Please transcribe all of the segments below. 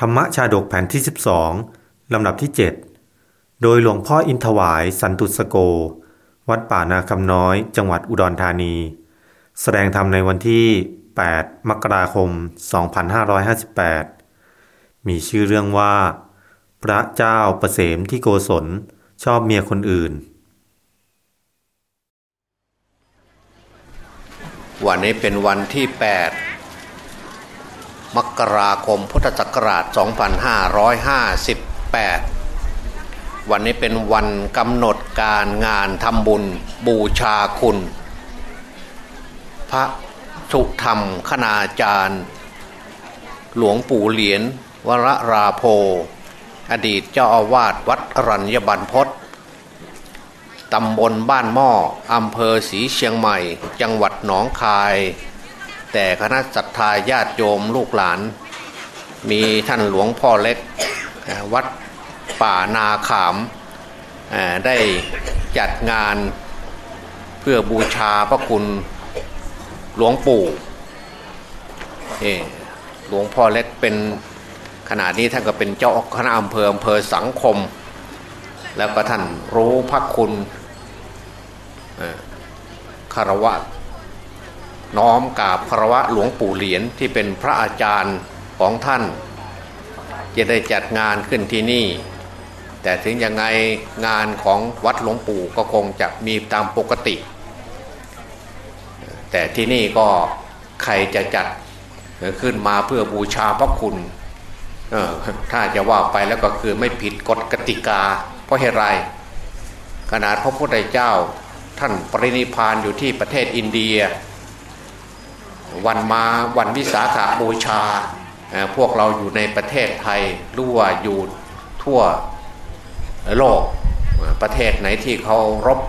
ธรรมชาดกแผ่นที่ 12 ลำดับที่ 7 โดยหลวงพ่ออินทวายสันตุสโก วัดป่านาคำน้อยจังหวัดอุดรธานี แสดงธรรมในวันที่ 8 มกราคม 2558 มีชื่อเรื่องว่า พระเจ้าประเสมที่โกศลชอบเมียคนอื่น วันนี้เป็นวันที่ 8 มกราคมพุทธศักราช 2558 วันนี้เป็นวันกำหนดการงานทำบุญบูชาคุณ พระสุธรรมคณาจารย์ หลวงปู่เหรียญวรราโพ อดีตเจ้าอาวาสวัดรัญญบันพศตำบลบ้านหม้ออำเภอศรีเชียงใหม่ จังหวัดหนองคาย แต่คณะศรัทธาญาติโยมลูกหลาน มีท่านหลวงพ่อเล็กวัดป่านาขามได้จัดงานเพื่อบูชาพระคุณหลวงปู่หลวงพ่อเล็กเป็นขณะนี้ท่านก็เป็นเจ้าคณะอำเภออำเภอสังคม แล้วก็ท่านรู้พระคุณคารวะ น้อมกราบคารวะหลวงปู่เหรียญที่เป็นพระอาจารย์ของท่าน จะได้จัดงานขึ้นที่นี่ แต่ถึงยังไงงานของวัดหลวงปู่ก็คงจะมีตามปกติ แต่ที่นี่ก็ใครจะจัดขึ้นมาเพื่อบูชาพระคุณถ้าจะว่าไปแล้วก็คือไม่ผิดกฎกติกา เพราะเหตุไร ขนาดพระพุทธเจ้าท่านปรินิพานอยู่ที่ประเทศอินเดีย วันมาวันวิสาขาบูชา พวกเราอยู่ในประเทศไทยรู้ว่าอยู่ทั่วโลกประเทศไหนที่เขารบ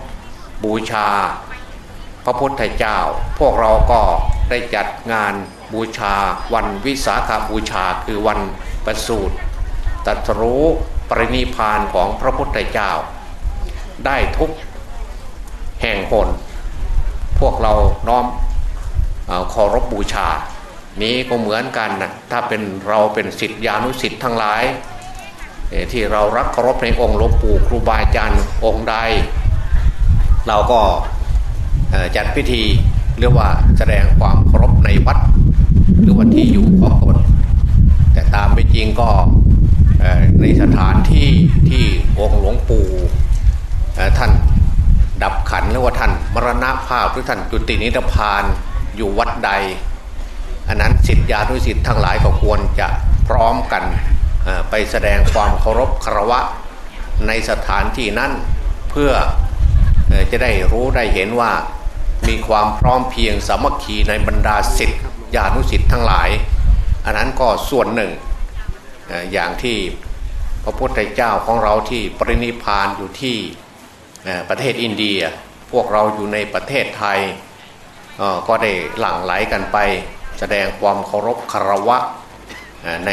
บูชา พระพุทธเจ้า พวกเราก็ได้จัดงานบูชา วันวิสาขาบูชาคือวันประสูติตรัสรู้ปรินิพานของพระพุทธเจ้า ได้ทุกแห่งหนพวกเราน้อม เคารพบบูชา นี้ก็เหมือนกันนะถ้าเป็นเราเป็นสิทธิานุสิทธิ์ทั้งหลาย ที่เรารักเคารพในองค์หลวงปู่ครูบาอาจารย์องค์ใด เราก็จัดพิธีเรียกว่าแสดงความเคารพในวัด หรือว่าที่อยู่ของตนแต่ตามไปจริงก็ในสถานที่ที่องค์หลวงปู่ท่านดับขันหรือว่าท่านมรณภาพหรือท่านจุตินิพพาน อยู่วัดใด อันนั้นสิทธิานุสิทธิ์ทั้งหลายก็ควรจะพร้อมกันไปแสดงความเคารพคารวะในสถานที่นั้นเพื่อจะได้รู้ได้เห็นว่ามีความพร้อมเพียงสามัคคีในบรรดาสิทธิานุสิทธิ์ทั้งหลาย อันนั้นก็ส่วนหนึ่งอย่างที่พระพุทธเจ้าของเราที่ปรินิพานอยู่ที่ประเทศอินเดีย พวกเราอยู่ในประเทศไทย ก็ได้หลั่งไหลกันไป แสดงความเคารพคารวะใน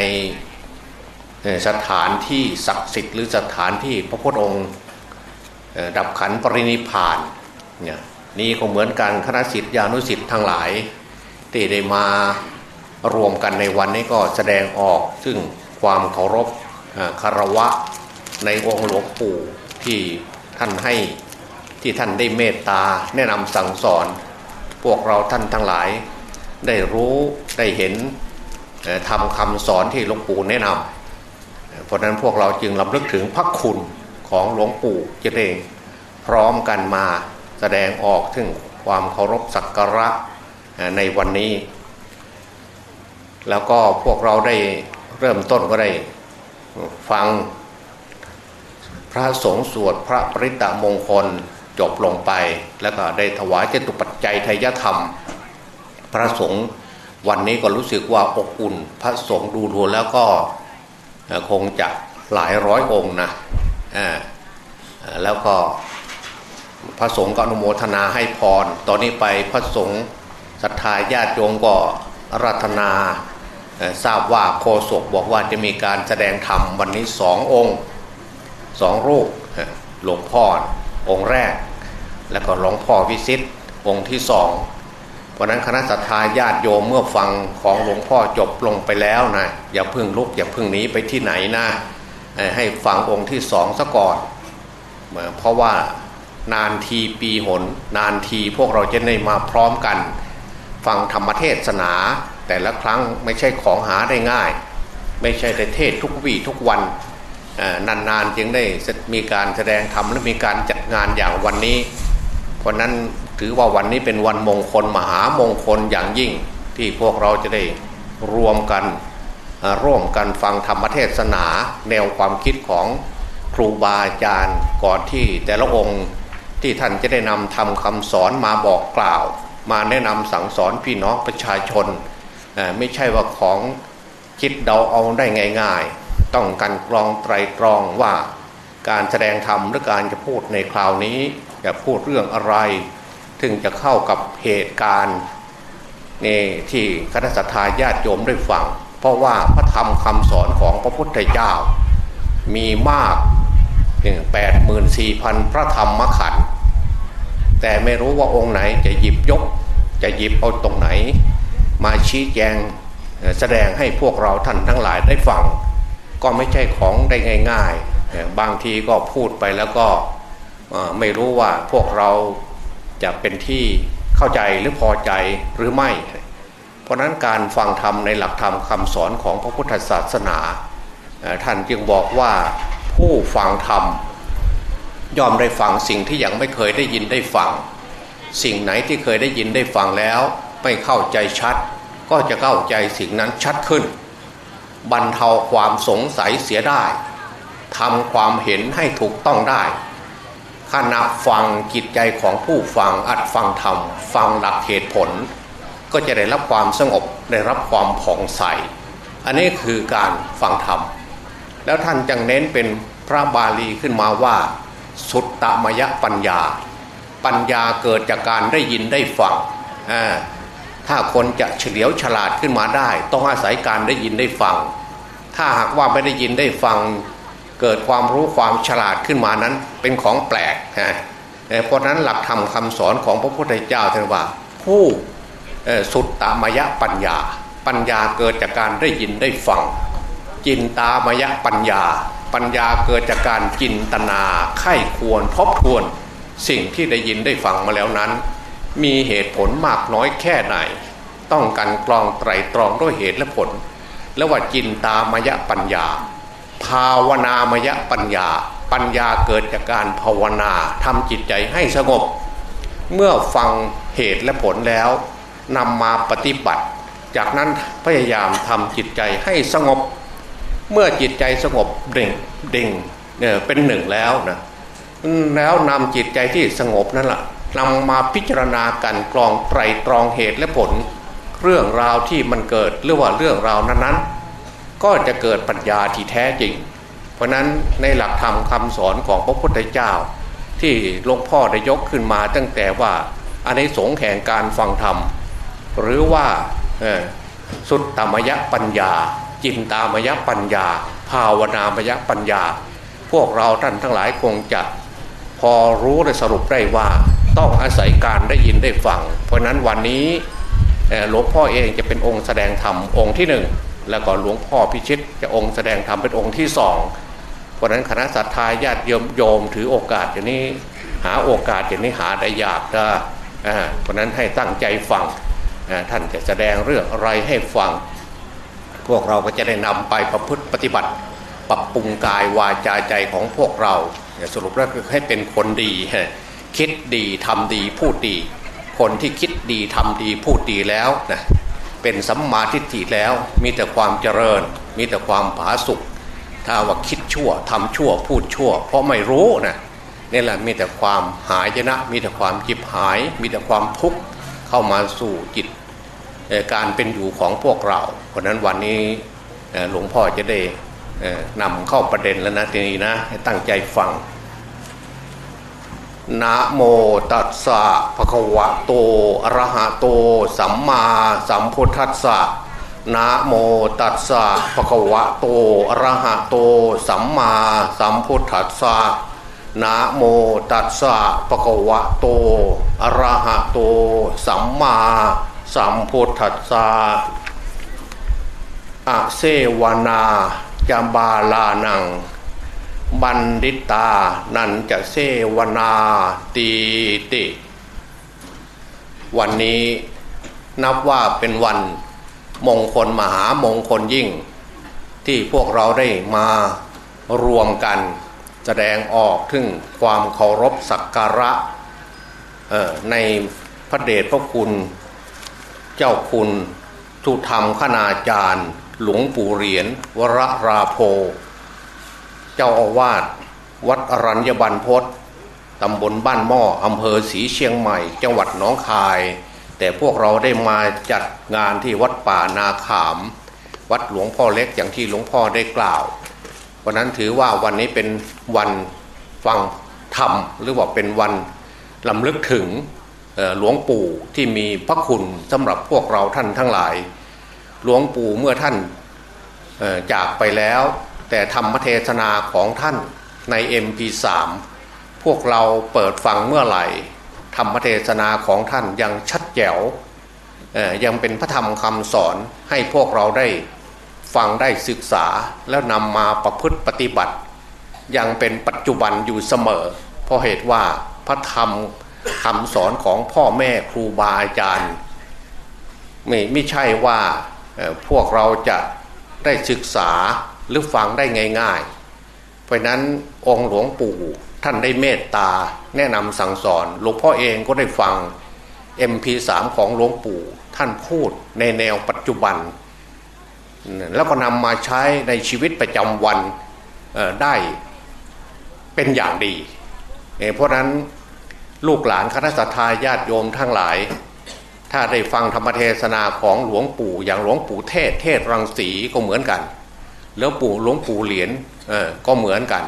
สถานที่ศักดิ์สิทธิ์หรือสถานที่พระพุทธองค์ดับขันปรินิพานเนี่ยนี่ก็เหมือนกันคณะสิทธิานุสิทธิ์ทั้งหลายที่ได้มารวมกันในวันนี้ก็แสดงออกซึ่งความเคารพคารวะในองค์หลวงปู่ที่ท่านให้ที่ท่านได้เมตตาแนะนำสั่งสอน พวกเราท่านทั้งหลายได้รู้ได้เห็นทำคำสอนที่หลวงปู่แนะนำเพราะนั้นพวกเราจึงลำลึกถึงพระคุณของหลวงปู่เจริญพร้อมกันมาแสดงออกถึงความเคารพสักการะในวันนี้ แล้วก็พวกเราได้เริ่มต้นก็ได้ฟังพระสงฆ์สวดพระปริตะมงคล จบลงไป แล้วก็ได้ถวายเจตุปัจจัยไทยธรรม พระสงฆ์วันนี้ก็รู้สึกว่าอบอุ่น พระสงฆ์ดูดูแล้วก็คงจะหลายร้อยองค์นะแล้วก็พระสงฆ์ก็อนุโมทนาให้พร ตอนนี้ไปพระสงฆ์ศรัทธาญาติโยมก็รัตนาทราบว่าโคศกบอกว่าจะมีการแสดงธรรมวันนี้สององค์สองรูปหลวงพ่อ องค์แรก แล้วก็หลวงพ่อวิสิตองค์ที่สองเพราะนั้นคณะสัตยาญาติโยมเมื่อฟังของหลวงพ่อจบลงไปแล้วนะอย่าพึ่งลุกอย่าพึ่งหนีไปที่ไหนนะให้ฟังองค์ที่สองซะก่อนเพราะว่านานทีปีหน นานทีพวกเราจะได้มาพร้อมกัน ฟังธรรมเทศนา แต่ละครั้งไม่ใช่ของหาได้ง่าย ไม่ใช่แต่เทศทุกวี่ทุกวัน นานๆจึงได้มีการแสดงธรรมและมีการจัดงานอย่างวันนี้ เพราะนั้นถือว่าวันนี้เป็นวันมงคลมหามงคลอย่างยิ่ง ที่พวกเราจะได้รวมกันร่วมกันฟังธรรมเทศนา แนวความคิดของครูบาอาจารย์ก่อนที่แต่ละองค์ที่ท่านจะได้นำทำคำสอนมาบอกกล่าว มาแนะนำสั่งสอนพี่น้องประชาชน ไม่ใช่ว่าของคิดเดาเอาได้ง่าย ๆ ต้องการกรองไตรตรองว่าการแสดงธรรมหรือการจะพูดในคราวนี้จะพูดเรื่องอะไร ถึงจะเข้ากับเหตุการณ์นี่ที่คณะสัตยาญาติโยมได้ฟัง เพราะว่าพระธรรมคำสอนของพระพุทธเจ้า มีมากแปดหมื่นสี่พันพระธรรมขันธ์แต่ไม่รู้ว่าองค์ไหนจะหยิบยก จะหยิบเอาตรงไหน มาชี้แจงแสดงให้พวกเราท่านทั้งหลายได้ฟัง ก็ไม่ใช่ของได้ง่าย ๆ บางทีก็พูดไปแล้วก็ไม่รู้ว่าพวกเราจะเป็นที่เข้าใจหรือพอใจหรือไม่ เพราะนั้นการฟังธรรมในหลักธรรมคำสอนของพระพุทธศาสนา ท่านจึงบอกว่าผู้ฟังธรรมยอมได้ฟังสิ่งที่ยังไม่เคยได้ยินได้ฟัง สิ่งไหนที่เคยได้ยินได้ฟังแล้ว ไม่เข้าใจชัด ก็จะเข้าใจสิ่งนั้นชัดขึ้น บรรเทาความสงสัยเสียได้ทำความเห็นให้ถูกต้องได้ขณะฟังจิตใจของผู้ฟังอัดฟังธรรมฟังหลักเหตุผล ก็จะได้รับความสงบได้รับความผ่องใส อันนี้คือการฟังธรรม แล้วท่านจังเน้นเป็นพระบาลีขึ้นมาว่า สุตตมยปัญญา ปัญญาเกิดจากการได้ยินได้ฟัง ถ้าคนจะเฉลียวฉลาดขึ้นมาได้ ต้องอาศัยการได้ยินได้ฟัง ถ้าหากว่าไม่ได้ยินได้ฟัง เกิดความรู้ความฉลาดขึ้นมานั้นเป็นของแปลกนะเพราะนั้นหลักธรรมคาสอนของพระพุทธเจ้าท่านว่า ผู้สุดตตมยะปัญญา ปัญญาเกิดจากการได้ยินได้ฟัง จินตามยะปัญญา ปัญญาเกิดจากการจินตนาไข้ควรทบทวน สิ่งที่ได้ยินได้ฟังมาแล้วนั้น มีเหตุผลมากน้อยแค่ไหน ต้องการกรองไตรตรองด้วยเหตุและผล แล้วว่าจินตามยปัญญา ภาวนามยปัญญา ปัญญาเกิดจากการภาวนาทำจิตใจให้สงบ เมื่อฟังเหตุและผลแล้วนำมาปฏิบัติ จากนั้นพยายามทำจิตใจให้สงบ เมื่อจิตใจสงบเด่งเด่งเนี่ยเป็นหนึ่งแล้วนะแล้วนำจิตใจที่สงบนั่นแหละ นำมาพิจารณากันกรองไตรตรองเหตุและผล เรื่องราวที่มันเกิดหรือว่าเรื่องราวนั้นๆ ก็จะเกิดปัญญาที่แท้จริง เพราะนั้นในหลักธรรมคาสอนของพระพุทธเจ้า ที่หลวงพ่อได้ยกขึ้นมาตั้งแต่ว่าอันในสงแห่งการฟังธรรม หรือว่าสุดตมยปัญญา จินตามยปัญญา ภาวนามยปัญญา พวกเราท่านทั้งหลายคงจะ อรู้และสรุปได้ว่าต้องอาศัยการได้ยินได้ฟัง เพราะนั้นวันนี้หลวงพ่อเองจะเป็นองค์แสดงธรรมองค์ที่หนึ่งแล้วก็หลวงพ่อพิชิตจะองค์แสดงธรรมเป็นองค์ที่สองเพราะนั้นคณะสัตยาญาติโยมโยมถือโอกาสอย่างนี้หาโอกาสอย่างนี้หาได้ยากนะเพราะนั้นให้ตั้งใจฟังท่านจะแสดงเรื่องอะไรให้ฟัง พวกเราก็จะได้นำไปประพฤติปฏิบัติ ปรับปรุงกายวาจาใจของพวกเรา สรุปแล้วคือให้เป็นคนดีคิดดีทำดีพูดดี คนที่คิดดีทำดีพูดดีแล้วนะเป็นสัมมาทิฏฐิแล้วมีแต่ความเจริญ มีแต่ความผาสุกถ้าว่าคิดชั่วทำชั่วพูดชั่ว เพราะไม่รู้นะนี่แหละมีแต่ความหายนะ มีแต่ความจิบหาย มีแต่ความทุกข์เข้ามาสู่จิตการเป็นอยู่ของพวกเรา เพราะนั้นวันนี้หลวงพ่อจะได้ นำเข้าประเด็นแล้วนะทีนี้นะให้ตั้งใจฟังนะโมตัสสะภะคะวะโตอะระหะโต สัมมาสัมพุทธัสสะนะโมตัสสะภะคะวะโตอะระหะโต สัมมาสัมพุทธัสสะนะโมตัสสะปะคะวะโตอะระหะโต สัมมาสัมพุทธัสสะอะเซวนา จาบาลานัง บันดิตา นันจะเซวนาตีติ วันนี้นับว่าเป็นวันมงคลมหามงคลยิ่ง ที่พวกเราได้มารวมกัน แสดงออกถึงความเคารพสักการะในพระเดชพระคุณ เจ้าคุณทุธรรมขณาจารย์ หลวงปู่เหรียญวรราโพ เจ้าอาวาสวัดอรัญญบันพศตำบลบ้านหม้ออำเภอศรีเชียงใหม่ จังหวัดหนองคาย แต่พวกเราได้มาจัดงานที่วัดป่านาขาม วัดหลวงพ่อเล็กอย่างที่หลวงพ่อได้กล่าว วันนั้นถือว่าวันนี้เป็นวันฟังธรรมหรือว่าเป็นวันลำลึกถึงหลวงปู่ที่มีพระคุณสำหรับพวกเราท่านทั้งหลาย หลวงปู่เมื่อท่านจากไปแล้ว แต่ธรรมเทศนาของท่านใน MP3 พวกเราเปิดฟังเมื่อไหร่ ธรรมเทศนาของท่านยังชัดแจ๋วยังเป็นพระธรรมคำสอนให้พวกเราได้ฟังได้ศึกษาแล้วนำมาประพฤติปฏิบัติ ยังเป็นปัจจุบันอยู่เสมอ เพราะเหตุว่าพระธรรมคำสอนของพ่อแม่ครูบาอาจารย์ ไม่ไม่ใช่ว่า พวกเราจะได้ศึกษาหรือฟังได้ง่ายๆ เพราะนั้นองค์หลวงปู่ท่านได้เมตตาแนะนำสั่งสอนหลวงพ่อเองก็ได้ฟัง MP3 ของหลวงปู่ท่านพูดในแนวปัจจุบัน แล้วก็นำมาใช้ในชีวิตประจำวันได้เป็นอย่างดี เพราะนั้นลูกหลานคณะสัตยาญาติโยมทั้งหลาย ถ้าได้ฟังธรรมเทศนาของหลวงปู่อย่างหลวงปู่เทศเทศรังสีก็เหมือนกัน แล้วปู่หลวงปู่เหรียญก็เหมือนกัน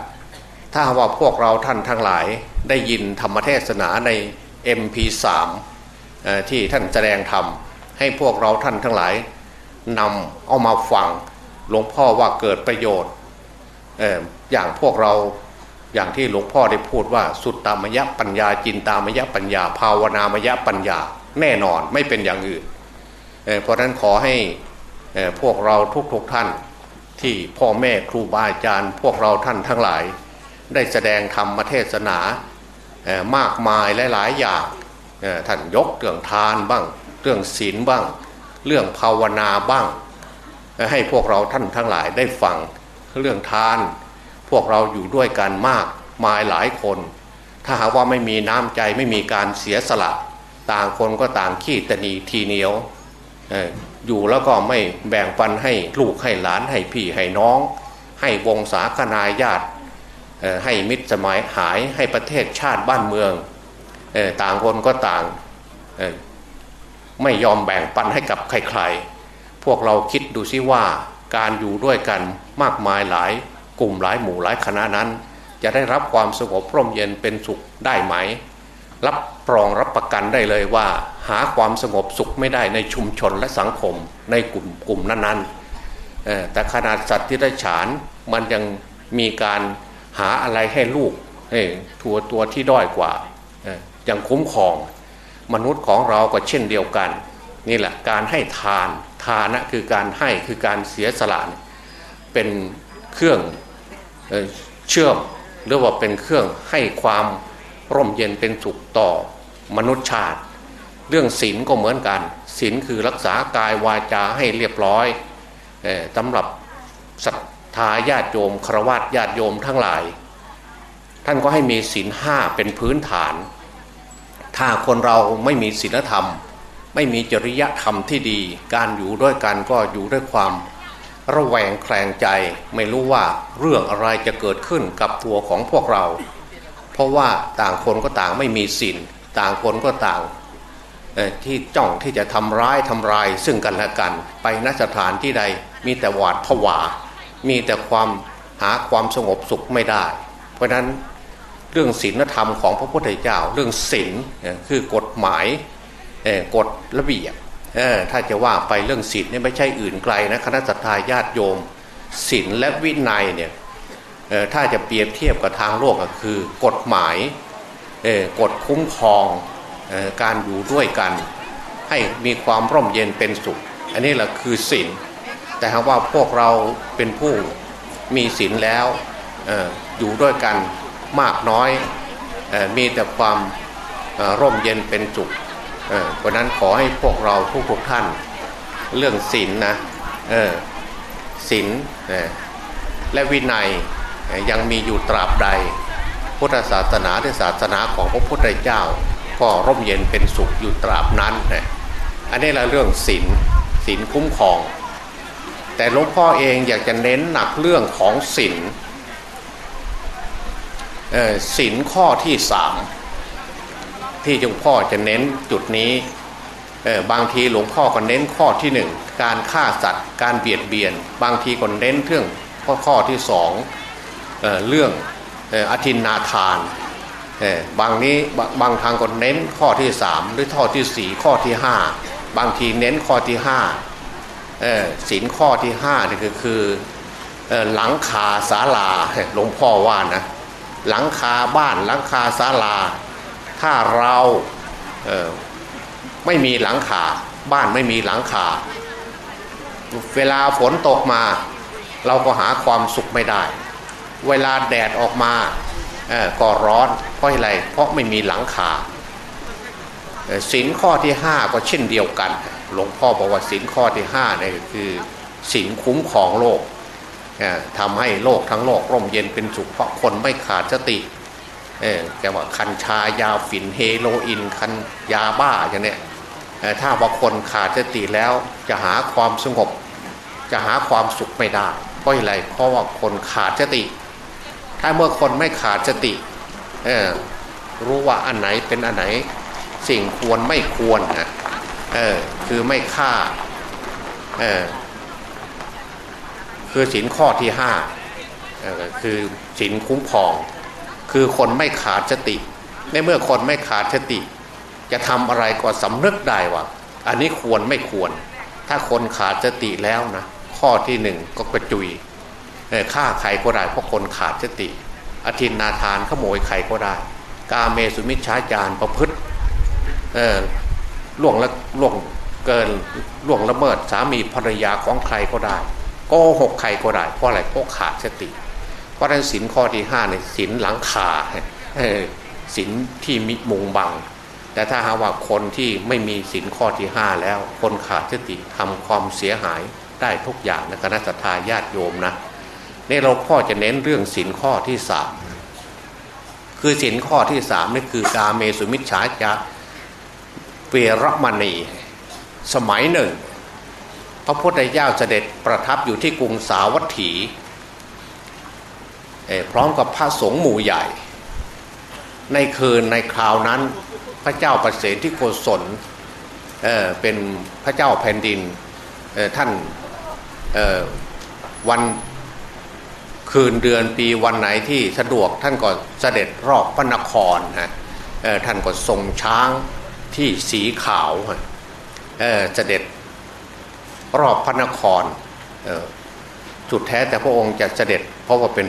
ถ้าว่าพวกเราท่านทั้งหลายได้ยินธรรมเทศนาใน MP3 ที่ท่านแสดงธรรมให้พวกเราท่านทั้งหลายนำเอามาฟังหลวงพ่อว่าเกิดประโยชน์ออย่างพวกเราอย่างที่หลวงพ่อได้พูดว่าสุดตามยะปัญญาจินตามยะปัญญา ภาวนามยะปัญญา แน่นอนไม่เป็นอย่างอื่นเเพราะนั้นขอให้พวกเราทุกๆทท่านที่พ่อแม่ครูบาอาจารย์ พวกเราท่านทั้งหลาย ได้แสดงธรรมเทศนามากมายหลายๆอย่างท่านยกเรื่องทานบ้าง เรื่องศีลบ้าง เรื่องภาวนาบ้าง ให้พวกเราท่านทั้งหลายได้ฟังเรื่องทาน พวกเราอยู่ด้วยกันมากมายหลายคน ถ้าหากว่าไม่มีน้ำใจไม่มีการเสียสละ ต่างคนก็ต่างขี้ตนีทีเหนียวอยู่แล้วก็ไม่แบ่งปันให้ลูกให้หลานให้พี่ให้น้อง ให้วงศาคณาญาติให้มิตรสมัยหายให้ประเทศชาติบ้านเมืองต่างคนก็ต่างไม่ยอมแบ่งปันให้กับใครๆ พวกเราคิดดูซิว่าการอยู่ด้วยกันมากมายหลายกลุ่มหลายหมู่หลายคณะนั้น จะได้รับความสงบร่มเย็นเป็นสุขได้ไหม รับรองรับประกันได้เลยว่า หาความสงบสุขไม่ได้ในชุมชนและสังคมในกลุ่มกลุ่มนั้นๆแต่ขนาดสัตว์ที่ได้ฉานมันยังมีการหาอะไรให้ลูกทัวตัวที่ด้อยกว่ายังคุ้มครอง มนุษย์ของเราก็เช่นเดียวกัน นี่แหละการให้ทานทานะคือการให้คือการเสียสละเป็นเครื่องเชื่อมหรือว่าเป็นเครื่องให้ความ ร่มเย็นเป็นสุขต่อมนุษย์ชาติ เรื่องศีลก็เหมือนกันศีลคือรักษากายวาจาให้เรียบร้อยสำหรับศรัทธาญาติโยมครวญญาติโยมทั้งหลาย ท่านก็ให้มีศีลห้าเป็นพื้นฐาน ถ้าคนเราไม่มีศีลธรรม ไม่มีจริยธรรมที่ดี การอยู่ด้วยกันก็อยู่ด้วยความระแวงแคลงใจ ไม่รู้ว่าเรื่องอะไรจะเกิดขึ้นกับตัวของพวกเรา เพราะว่าต่างคนก็ต่างไม่มีศีลต่างคนก็ต่างที่จ้องที่จะทำร้ายทำลาย ซึ่งกันและกัน ไปนสถานที่ใดมีแต่หวาดผวา มีแต่ความหาความสงบสุขไม่ได้ เพราะนั้นเรื่องศีลธรรมของพระพุทธเจ้า เรื่องศีลคือกฎหมายกฎระเบียบถ้าจะว่าไปเรื่องศีลนี่ไม่ใช่อื่นไกลนะคณะสัตยาญาติโยมศีลและวินัยเนี่ย ถ้าจะเปรียบเทียบกับทางโลกก็คือกฎหมายกฎคุ้มครองการอยู่ด้วยกัน ให้มีความร่มเย็นเป็นสุข อันนี้แหละคือศีลแต่หากว่าพวกเราเป็นผู้มีศีลแล้วอยู่ด้วยกันมากน้อยมีแต่ความร่มเย็นเป็นสุขเพราะนั้นขอให้พวกเราทุกๆท่านเรื่องศีลนนะศีลและวินัย ยังมีอยู่ตราบใด พุทธศาสนาที่ศาสนาของพระพุทธเจ้า ก็ร่มเย็นเป็นสุขอยู่ตราบนั้นนะอันนี้ละเรื่องศีลศีลคุ้มครอง แต่หลวงพ่อเองอยากจะเน้นหนักเรื่องของศีลศีลข้อที่สามที่หลวงพ่อจะเน้นจุดนี้บางทีหลวงพ่อก็เน้นข้อที่หนึ่งการฆ่าสัตว์ การเบียดเบียน บางทีก็เน้นเรื่องข้อข้อที่สอง เเรื่องอธินนาทานบางนี้บางทางก็เน้นข้อที่สามหรือข้อที่สี่ข้อที่ห้าบางทีเน้นข้อที่ห้าศีลข้อที่ห้านี่ก็คือหลังคาศาลาหลวงพ่อว่านะหลังคาบ้านหลังคาศาลา ถ้าเราเไม่มีหลังคาบ้านไม่มีหลังคา เวลาฝนตกมา เราก็หาความสุขไม่ได้ เวลาแดดออกมาก็ร้อนเพราะอะไร เพราะไม่มีหลังคาสินข้อที่ห้าก็เช่นเดียวกัน หลวงพ่อบอกว่าสินข้อที่ห้าเนี่ยคือสินคุ้มของโลกทำให้โลกทั้งโลกร่มเย็นเป็นสุขเพราะคนไม่ขาดสติแกว่าคัญชายาฝิ่นเฮโรอีนคันยาบ้าอย่างเนี้ยถ้าว่าคนขาดสติแล้วจะหาความสงบ จะหาความสุขไม่ได้เพราะอะไรเพราะว่าคนขาดสติ ถ้าเมื่อคนไม่ขาดสติรู้ว่าอันไหนเป็นอันไหน สิ่งควรไม่ควรนะคือไม่ฆ่าคือสินข้อที่ห้าคือสินคุ้มครอง คือคนไม่ขาดสติ ในเมื่อคนไม่ขาดสติ จะทำอะไรก็สำนึกได้ว่า อันนี้ควรไม่ควร ถ้าคนขาดสติแล้วนะ ข้อที่หนึ่งก็กระจุย ฆ่าใครก็ได้เพราะคนขาดสติ อธินนาทานขโมยใครก็ได้ กาเมสุมิชฌาจารประพฤติล่วงละล่วงเกินล่วงละเมิดสามีภรรยาของใครก็ได้โกหกใครก็ได้เพราะอะไรเพราะขาดสติ เพราะนั้นสินข้อที่ห้าเนี่ยสินหลังคาสินที่มิมุงบัง แต่ถ้าหาว่าคนที่ไม่มีสินข้อที่ห้าแล้ว คนขาดสติทำความเสียหายได้ทุกอย่างนะคณะสัตาญาติโยมนะ นี่เราพ่อจะเน้นเรื่องสินข้อที่สามคือสินข้อที่สามนี่คือกาเมสุมิชฌาจะเวรมณี สมัยหนึ่ง พระพุทธเจ้าเสด็จประทับอยู่ที่กรุงสาวัตถีพร้อมกับพระสงฆ์หมู่ใหญ่ ในคืนในคราวนั้นพระเจ้าประเสริฐที่โกศลเเป็นพระเจ้าแผ่นดินท่านวัน คืนเดือนปีวันไหนที่สะดวกท่านก็เสด็จรอบพระนครนะท่านก็ทรงช้างที่สีขาวเสด็จรอบพระนครจุดแท้แต่พระองค์จะเสด็จ เพราะว่าเป็น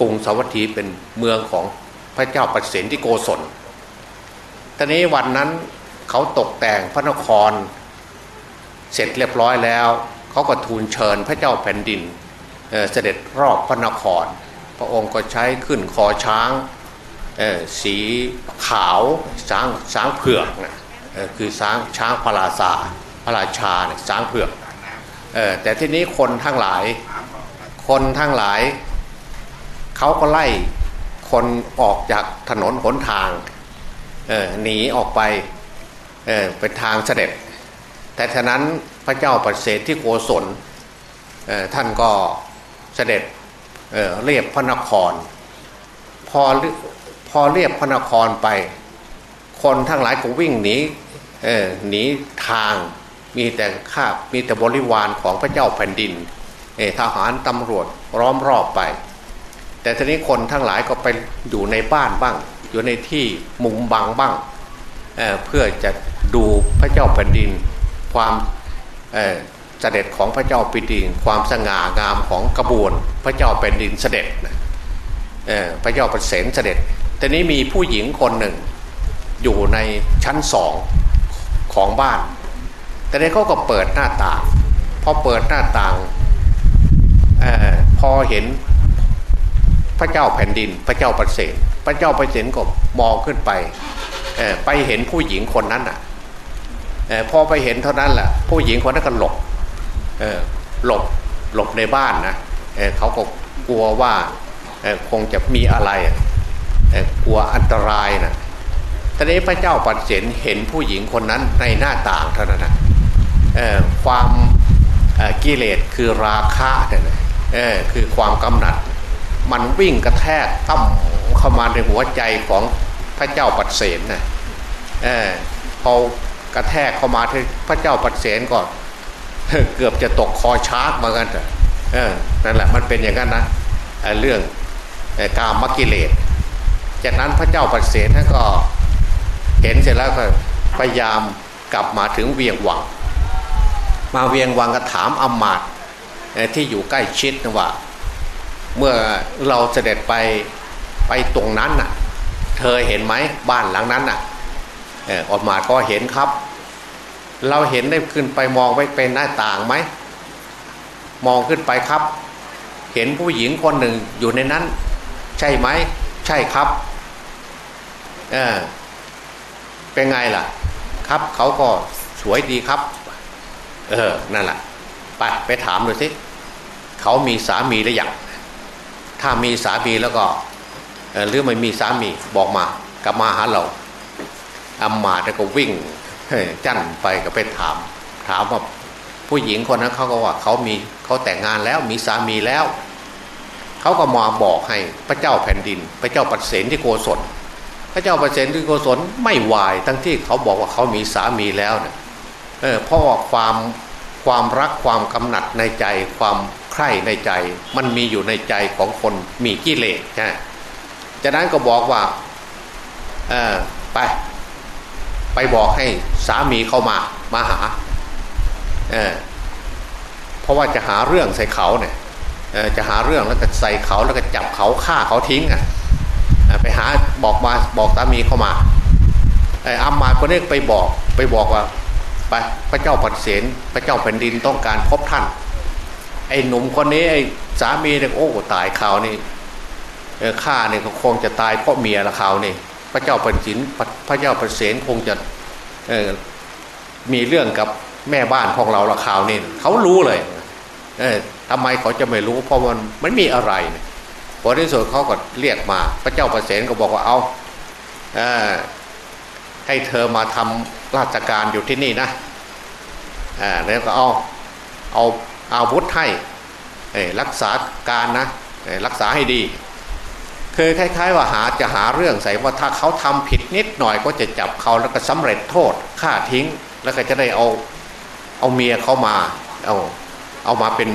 กรุงสวัตถีเป็นเมืองของพระเจ้าปเสนที่โกศลตอนนี้วันนั้นเขาตกแต่งพระนคร เสร็จเรียบร้อยแล้ว เขาก็ทูลเชิญพระเจ้าแผ่นดิน เเสด็จรอบพระนคร พระองค์ก็ใช้ขึ้นคอช้างสีขาวช้างช้างเผือกนะคือช้างช้างพระราชาพระราชาช้างเผือกออแต่ทีนี้คนทั้งหลาย คนทั้งหลายเขาก็ไล่คนออกจากถนนหนทางหนีออกไปเป็นทางเสด็จ แต่ฉะนั้นพระเจ้าปเสฐที่โกศลท่านก็ เสด็จเเรียบพระนคร พอพอเรียบพระนครไป คนทั้งหลายก็วิ่งหนีหนีทางมีแต่ข้ามีแต่บริวารของพระเจ้าแผ่นดินทหารตำรวจร้อมรอบไป แต่ทีนี้คนทั้งหลายก็ไปอยู่ในบ้านบ้าง อยู่ในที่มุมบังบ้างเเพื่อจะดูพระเจ้าแผ่นดินความ เสด็จของพระเจ้าแผ่นดินความสง่างามของกระบวนพระเจ้าแผ่นดินเสด็จพระเจ้าประเสนเสด็จแต่นี้มีผู้หญิงคนหนึ่งอยู่ในชั้นสองของบ้าน แต่นี้เขาก็เปิดหน้าต่าง พอเปิดหน้าต่างอพอเห็นพระเจ้าแผ่นดิน พระเจ้าประเสนพระเจ้าประเสนก็มองขึ้นไปไปเห็นผู้หญิงคนนั้นอะพอไปเห็นเท่านั้นแหละผู้หญิงคนนั้นก็หลบ หลบหลบในบ้านนะเเขาก็กลัวว่าคงจะมีอะไรกลัวอันตรายนะตอนนี้พระเจ้าปัดเสนเห็นผู้หญิงคนนั้นในหน้าต่างเท่านั้นนะความกิเลสคือราคะเนี่ยคือความกำหนัด มันวิ่งกระแทกตั้มเข้ามาในหัวใจของพระเจ้าปัดเสนนะพอกระแทกเข้ามาที่พระเจ้าปัดเสนก็ เกือบจะตกคอชาร์กเหมากันเถอนั่นแหละมันเป็นอย่างนั้นนะเรื่องกามกิเลสจากนั้นพระเจ้าปเสนท่านก็เห็นเสร็จแล้วก็พยายามกลับมาถึงเวียงวัง มาเวียงวังก็ถามอมมาตที่อยู่ใกล้ชิดนะว่า เมื่อเราเสด็จไปไปตรงนั้นน่ะ เธอเห็นไหมบ้านหลังนั้นน่ะออกมาก็เห็นครับ เราเห็นได้ขึ้นไปมองไปเป็นหน้าต่างไหมมองขึ้นไปครับ เห็นผู้หญิงคนหนึ่งอยู่ในนั้น ใช่ไหมใช่ครับเออเป็นไงล่ะ ครับเขาก็สวยดีครับ เออนั่นแหละไปไปถามดูสิเขามีสามีหรือยังถ้ามีสามีแล้วก็หรือไม่มีสามีบอกมากลับมาหาเราอามาแล้วก็วิ่ง จั่นไปก็ไปถาม ถามว่าผู้หญิงคนนั้นเขาก็ว่าเขามีเขาแต่งงานแล้วมีสามีแล้วเขาก็มาบอกให้พระเจ้าแผ่นดิน พระเจ้าปเสนที่โกศลพระเจ้าปเสนที่โกศลไม่วายทั้งที่เขาบอกว่าเขามีสามีแล้วเนี่ยเออเพราะว่าความความรักความกำหนัดในใจ ความใคร่ในใจ มันมีอยู่ในใจของคนมีกิเลสใช่จากนั้นก็บอกว่าเออไป ไปบอกให้สามีเข้ามามาหาเออเพราะว่าจะหาเรื่องใส่เขาเนี่ยจะหาเรื่องแล้วก็ใส่เขาแล้วก็จับเขาฆ่าเขาทิ้งอะไปหาบอกมาบอกสามีเข้ามาไอ้อามาคนนี้ไปบอกไปบอกว่าไปพระเจ้าปัดเสนพระเจ้าแผ่นดินต้องการพบท่าน ไอ้หนุ่มคนนี้ไอ้สามีเนี่ยโอ้ตายข่าวนี่ฆ่าเนี่ยคงจะตายเพราะเมียละข่าวนี่ พระเจ้าแผ่นดินพระเจ้าปัดเสนคงจะมีเรื่องกับแม่บ้านของเราละข่าวนี่เขารู้เลยเออทำไมเขาจะไม่รู้ เพราะมันมันมีอะไรเนี่ยพอที่สุดเขาก็เรียกมา พระเจ้าประเสนก็บอกว่าเอาเออให้เธอมาทำราชการอยู่ที่นี่นะอ่าแล้วก็เอาเอาอาวุธให้รักษาการนะรักษาให้ดี คือคล้าย ๆ ว่าหาจะหาเรื่องใส่ว่าถ้าเขาทำผิดนิดหน่อยก็จะจับเขาแล้วก็สำเร็จโทษฆ่าทิ้ง แล้วก็จะได้เอาเอาเมียเขามาเอาเอามาเป็น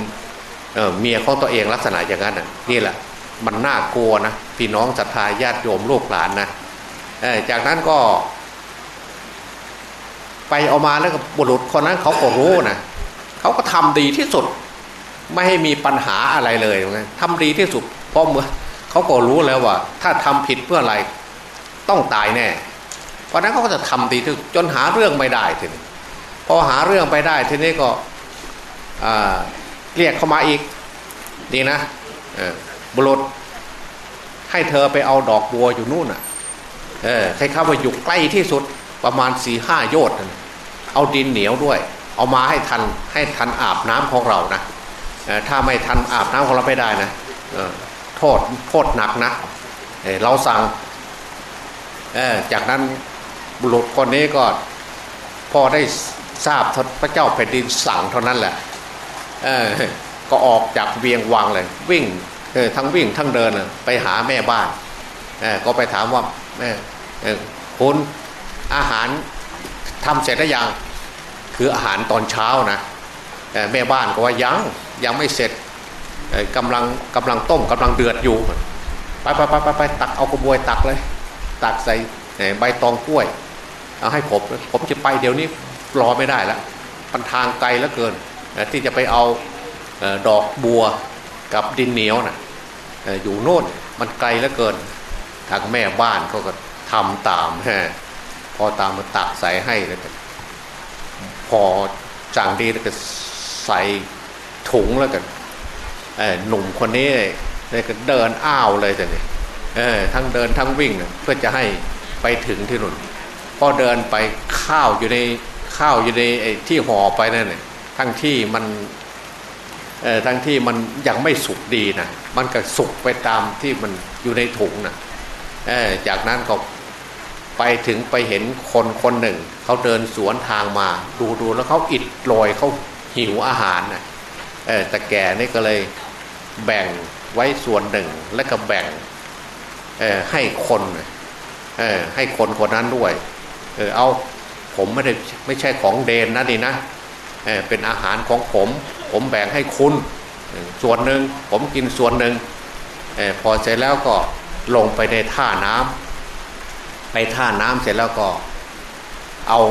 เเมียของตัวเองลักษณะอย่างนั้นนี่แหละมันน่ากลัวนะพี่น้องศรัทธาญาติโยมลูกหลานนะจากนั้นก็ ไปเอามาแล้วก็บุรุษคนนั้นเขาก็รู้นะเขาก็ทำดีที่สุด ไม่ให้มีปัญหาอะไรเลยทำดีที่สุดเพราะเมื่อ เขาก็รู้แล้วว่า ถ้าทำผิดเพื่ออะไรต้องตายแน่ เพราะนั้นเขาก็จะทำดีที่จนหาเรื่องไม่ได้ทีนี้พอหาเรื่องไปได้ทีนี้ก็เรียกเข้ามาอีกดีนะบุรุษให้เธอไปเอาดอกบัวอยู่นู่นอะเออใครเข้าไปอยู่ใกล้ที่สุดประมาณสี่ห้าโยชน์เอาดินเหนียวด้วย เอามาให้ทันให้ทันอาบน้ำของเรานะถ้าไม่ทันอาบน้ำของเราไม่ได้นะ โทษโทษหนักนะเเราสั่งจากนั้นบุรุษคนนี้ก็พอได้ทราบพระเจ้าแผ่นดินสั่งเท่านั้นแหละก็ออกจากเวียงวังเลย วิ่งทั้งวิ่งทั้งเดินไปหาแม่บ้านก็ไปถามว่าคุณอาหารทำเสร็จหรือยังคืออาหารตอนเช้านะแม่บ้านก็ว่ายังยังไม่เสร็จ กำลังกำลังต้มกำลังเดือดอยู่ไปไปไปไปไปตักเอากระบวยตักเลย ตักใส่ใบตองกล้วย เอาให้ผมผมจะไปเดี๋ยวนี้รอไม่ได้แล้วปันทางไกลแล้วเกินที่จะไปเอาดอกบัวกับดินเหนียวนะอยู่โน่นมันไกลเหลือเกิน ทางแม่บ้านเขาก็ทำตามฮะพอตามมาตักใส่ให้แล้วก็พอจางดีแล้วก็ใส่ถุงแล้วกัน หนุ่มคนนี้เลยก็เดินอ้าวเลยแต่เนี่ยทั้งเดินทั้งวิ่งเพื่อจะให้ไปถึงที่นุ่นพอเดินไปข้าวอยู่ในข้าวอยู่ในที่ห่อไปนั่นเนี่ยทั้งที่มันทั้งที่มันยังไม่สุกดีนะมันก็สุกไปตามที่มันอยู่ในถุงนะจากนั้นก็ไปถึงไปเห็นคนคนหนึ่ง เขาเดินสวนทางมา ดูดูแล้วเขาอิดโรยเขาหิวอาหารนะแต่แกนี่ก็เลย แบ่งไว้ส่วนหนึ่งแล้วก็แบ่งให้คนให้คนคนนั้นด้วย เออเอาผมไม่ได้ไม่ใช่ของเดนนะนี่นะเเป็นอาหารของผม ผมแบ่งให้คุณส่วนหนึ่งผมกินส่วนหนึ่งอพอเสร็จแล้วก็ลงไปในท่าน้ำไปท่าน้ำเสร็จแล้วก็ เอา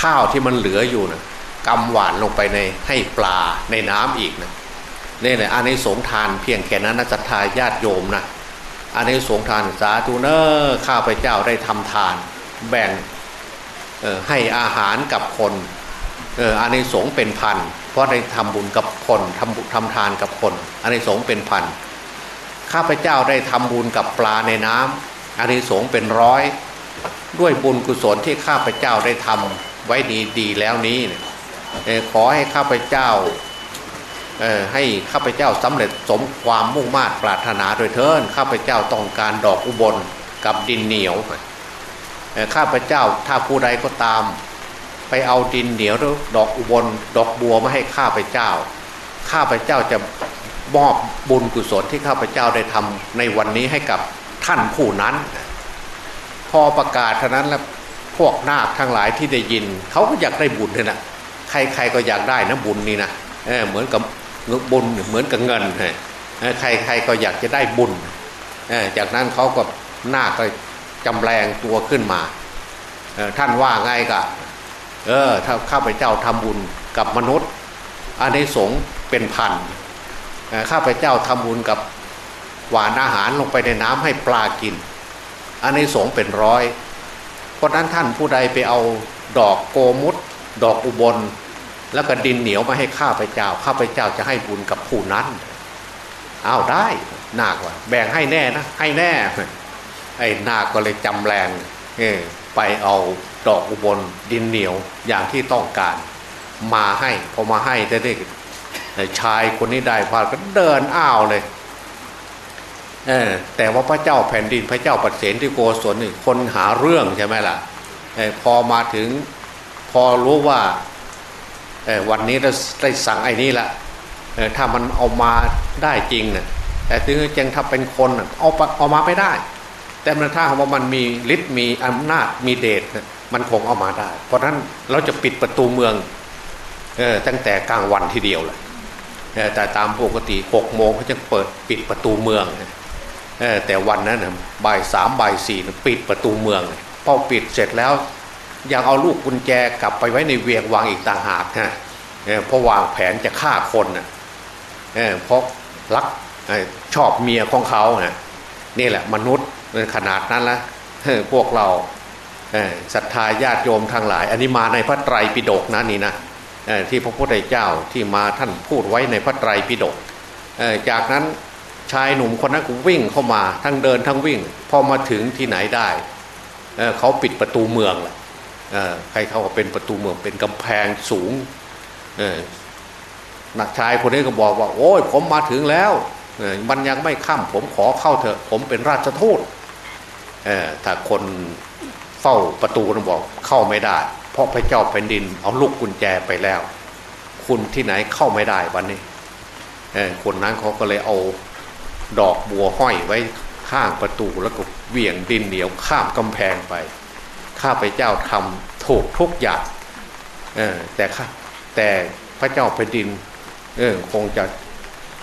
ข้าวที่มันเหลืออยู่นะกำหวานลงไปในให้ปลาในน้ำอีกนะ นี่แหละอันนี้สงทานเพียงแค่นั้นนะจัตตาญาติโยมนะอันนี้สงทานสาธุเนอข้าพเจ้าได้ทำทาน แบ่งให้อาหารกับคนอันนี้สงเป็นพันเพราะได้ทำบุญกับคนทำบุญทำทานกับคนอันนี้สงเป็นพันข้าพเจ้าได้ทำบุญกับปลาในน้ำอันนี้สงเป็นร้อย ด้วยบุญกุศลที่ข้าพเจ้าได้ทำไว้ดีดีแล้วนี้ขอให้ข้าพเจ้า ให้ข้าพเจ้าสำเร็จสมความมุ่งมา่ปรารถนาโดยเทินข้าพเจ้าต้องการดอกอุบลกับดินเหนียวข้าพเจ้าถ้าผู้ใดก็ตาม ไปเอาดินเหนียวหรือดอกอุบลดอกบัวมาให้ข้าพเจ้า ข้าพเจ้าจะมอบบุญกุศลที่ข้าพเจ้าได้ทำในวันนี้ให้กับท่านผู้นั้น พอประกาศเท่านั้นแล้วพวกนาคทั้งหลายที่ได้ยิน เขาก็อยากได้บุญเลยนะใครๆก็อยากได้นะบุญนี่นะเเหมือนกับ บุญเหมือนกับเงินใครๆก็อยากจะได้บุญจากนั้นเขาก็หน้าก็จำแรงตัวขึ้นมาท่านว่าไงกะเออถ้าข้าพเจ้าทำบุญกับมนุษย์อันนี้สงเป็นพันข้าพเจ้าทำบุญกับหวานอาหารลงไปในน้ำให้ปลากิน อันนี้สงเป็นร้อย เพราะนั้นท่านผู้ใดไปเอาดอกโกมุตดอกอุบล แล้วก็ดินเหนียวมาให้ข้าพเจ้า ข้าพเจ้าจะให้บุญกับผู้นั้นเอาได้นาคว่า แบ่งให้แน่นะ ให้แน่ ไอ้นาก็เลยจำแรงไปเอาดอกอุบลดินเหนียวอย่างที่ต้องการ มาให้พอมาให้ได้ได้ชายคนนี้ได้พาก็เดินอ้าวเลยเออแต่ว่าพระเจ้าแผ่นดินพระเจ้าปัดเสนที่โกศลนี่คนหาเรื่องใช่ไหมล่ะพอมาถึงพอรู้ว่า วันนี้เราได้สั่งไอ้นี้ละถ้ามันเอามาได้จริงเนะ่ยแต่ถึงยังถ้าเป็นคนเอาเอามาไม่ได้ แต่มันถ้าว่ามันมีฤทธิ์มีอำนาจมีเดชมันคงเอามาได้ เพราะฉะนั้นเราจะปิดประตูเมืองเออตั้งแต่กลางวันทีเดียวเลยแต่ตามปกติหกโมงเขาจะเปิดปิดประตูเมืองแต่วันนั้นบ่ายสามบ่ายสี่ปิดประตูเมืองพอปิดเสร็จแล้ว ยังเอาลูกกุญแจกลับไปไว้ในเวียงวางอีกต่างหากฮะเพราะวางแผนจะฆ่าคนนะเพราะรักชอบเมียของเขานะนี่แหละมนุษย์ขนาดนั้นละพวกเราศรัทธาญาติโยมทั้งหลาย อันนี้มาในพระไตรปิฎกนะนี่นะที่พระพุทธเจ้าที่มาท่านพูดไว้ในพระไตรปิฎกจากนั้นชายหนุ่มคนนั้นก็วิ่งเข้ามาทั้งเดินทั้งวิ่ง พอมาถึงที่ไหนได้เเขาปิดประตูเมืองแหละ ใครเขาเป็นประตูเมืองเป็นกำแพงสูงนักชายคนนี้ก็บอกว่า โอ้ยผมมาถึงแล้วมันยังไม่ค่ำผมขอเข้าเถอะ ผมเป็นราชทูตถ้าคนเฝ้าประตูต้องบอกเข้าไม่ได้ เพราะพระเจ้าแผ่นดินเอาลูกกุญแจไปแล้ว คุณที่ไหนเข้าไม่ได้วันนี้คนนั้นเขาก็เลยเอาดอกบัวห้อยไว้ข้างประตูแล้วก็เวี่ยงดินเหนียวข้ามกำแพงไป ข้าพเจ้าทำถูกทุกอย่างแต่แต่พระเจ้าแผ่นดินคงจะ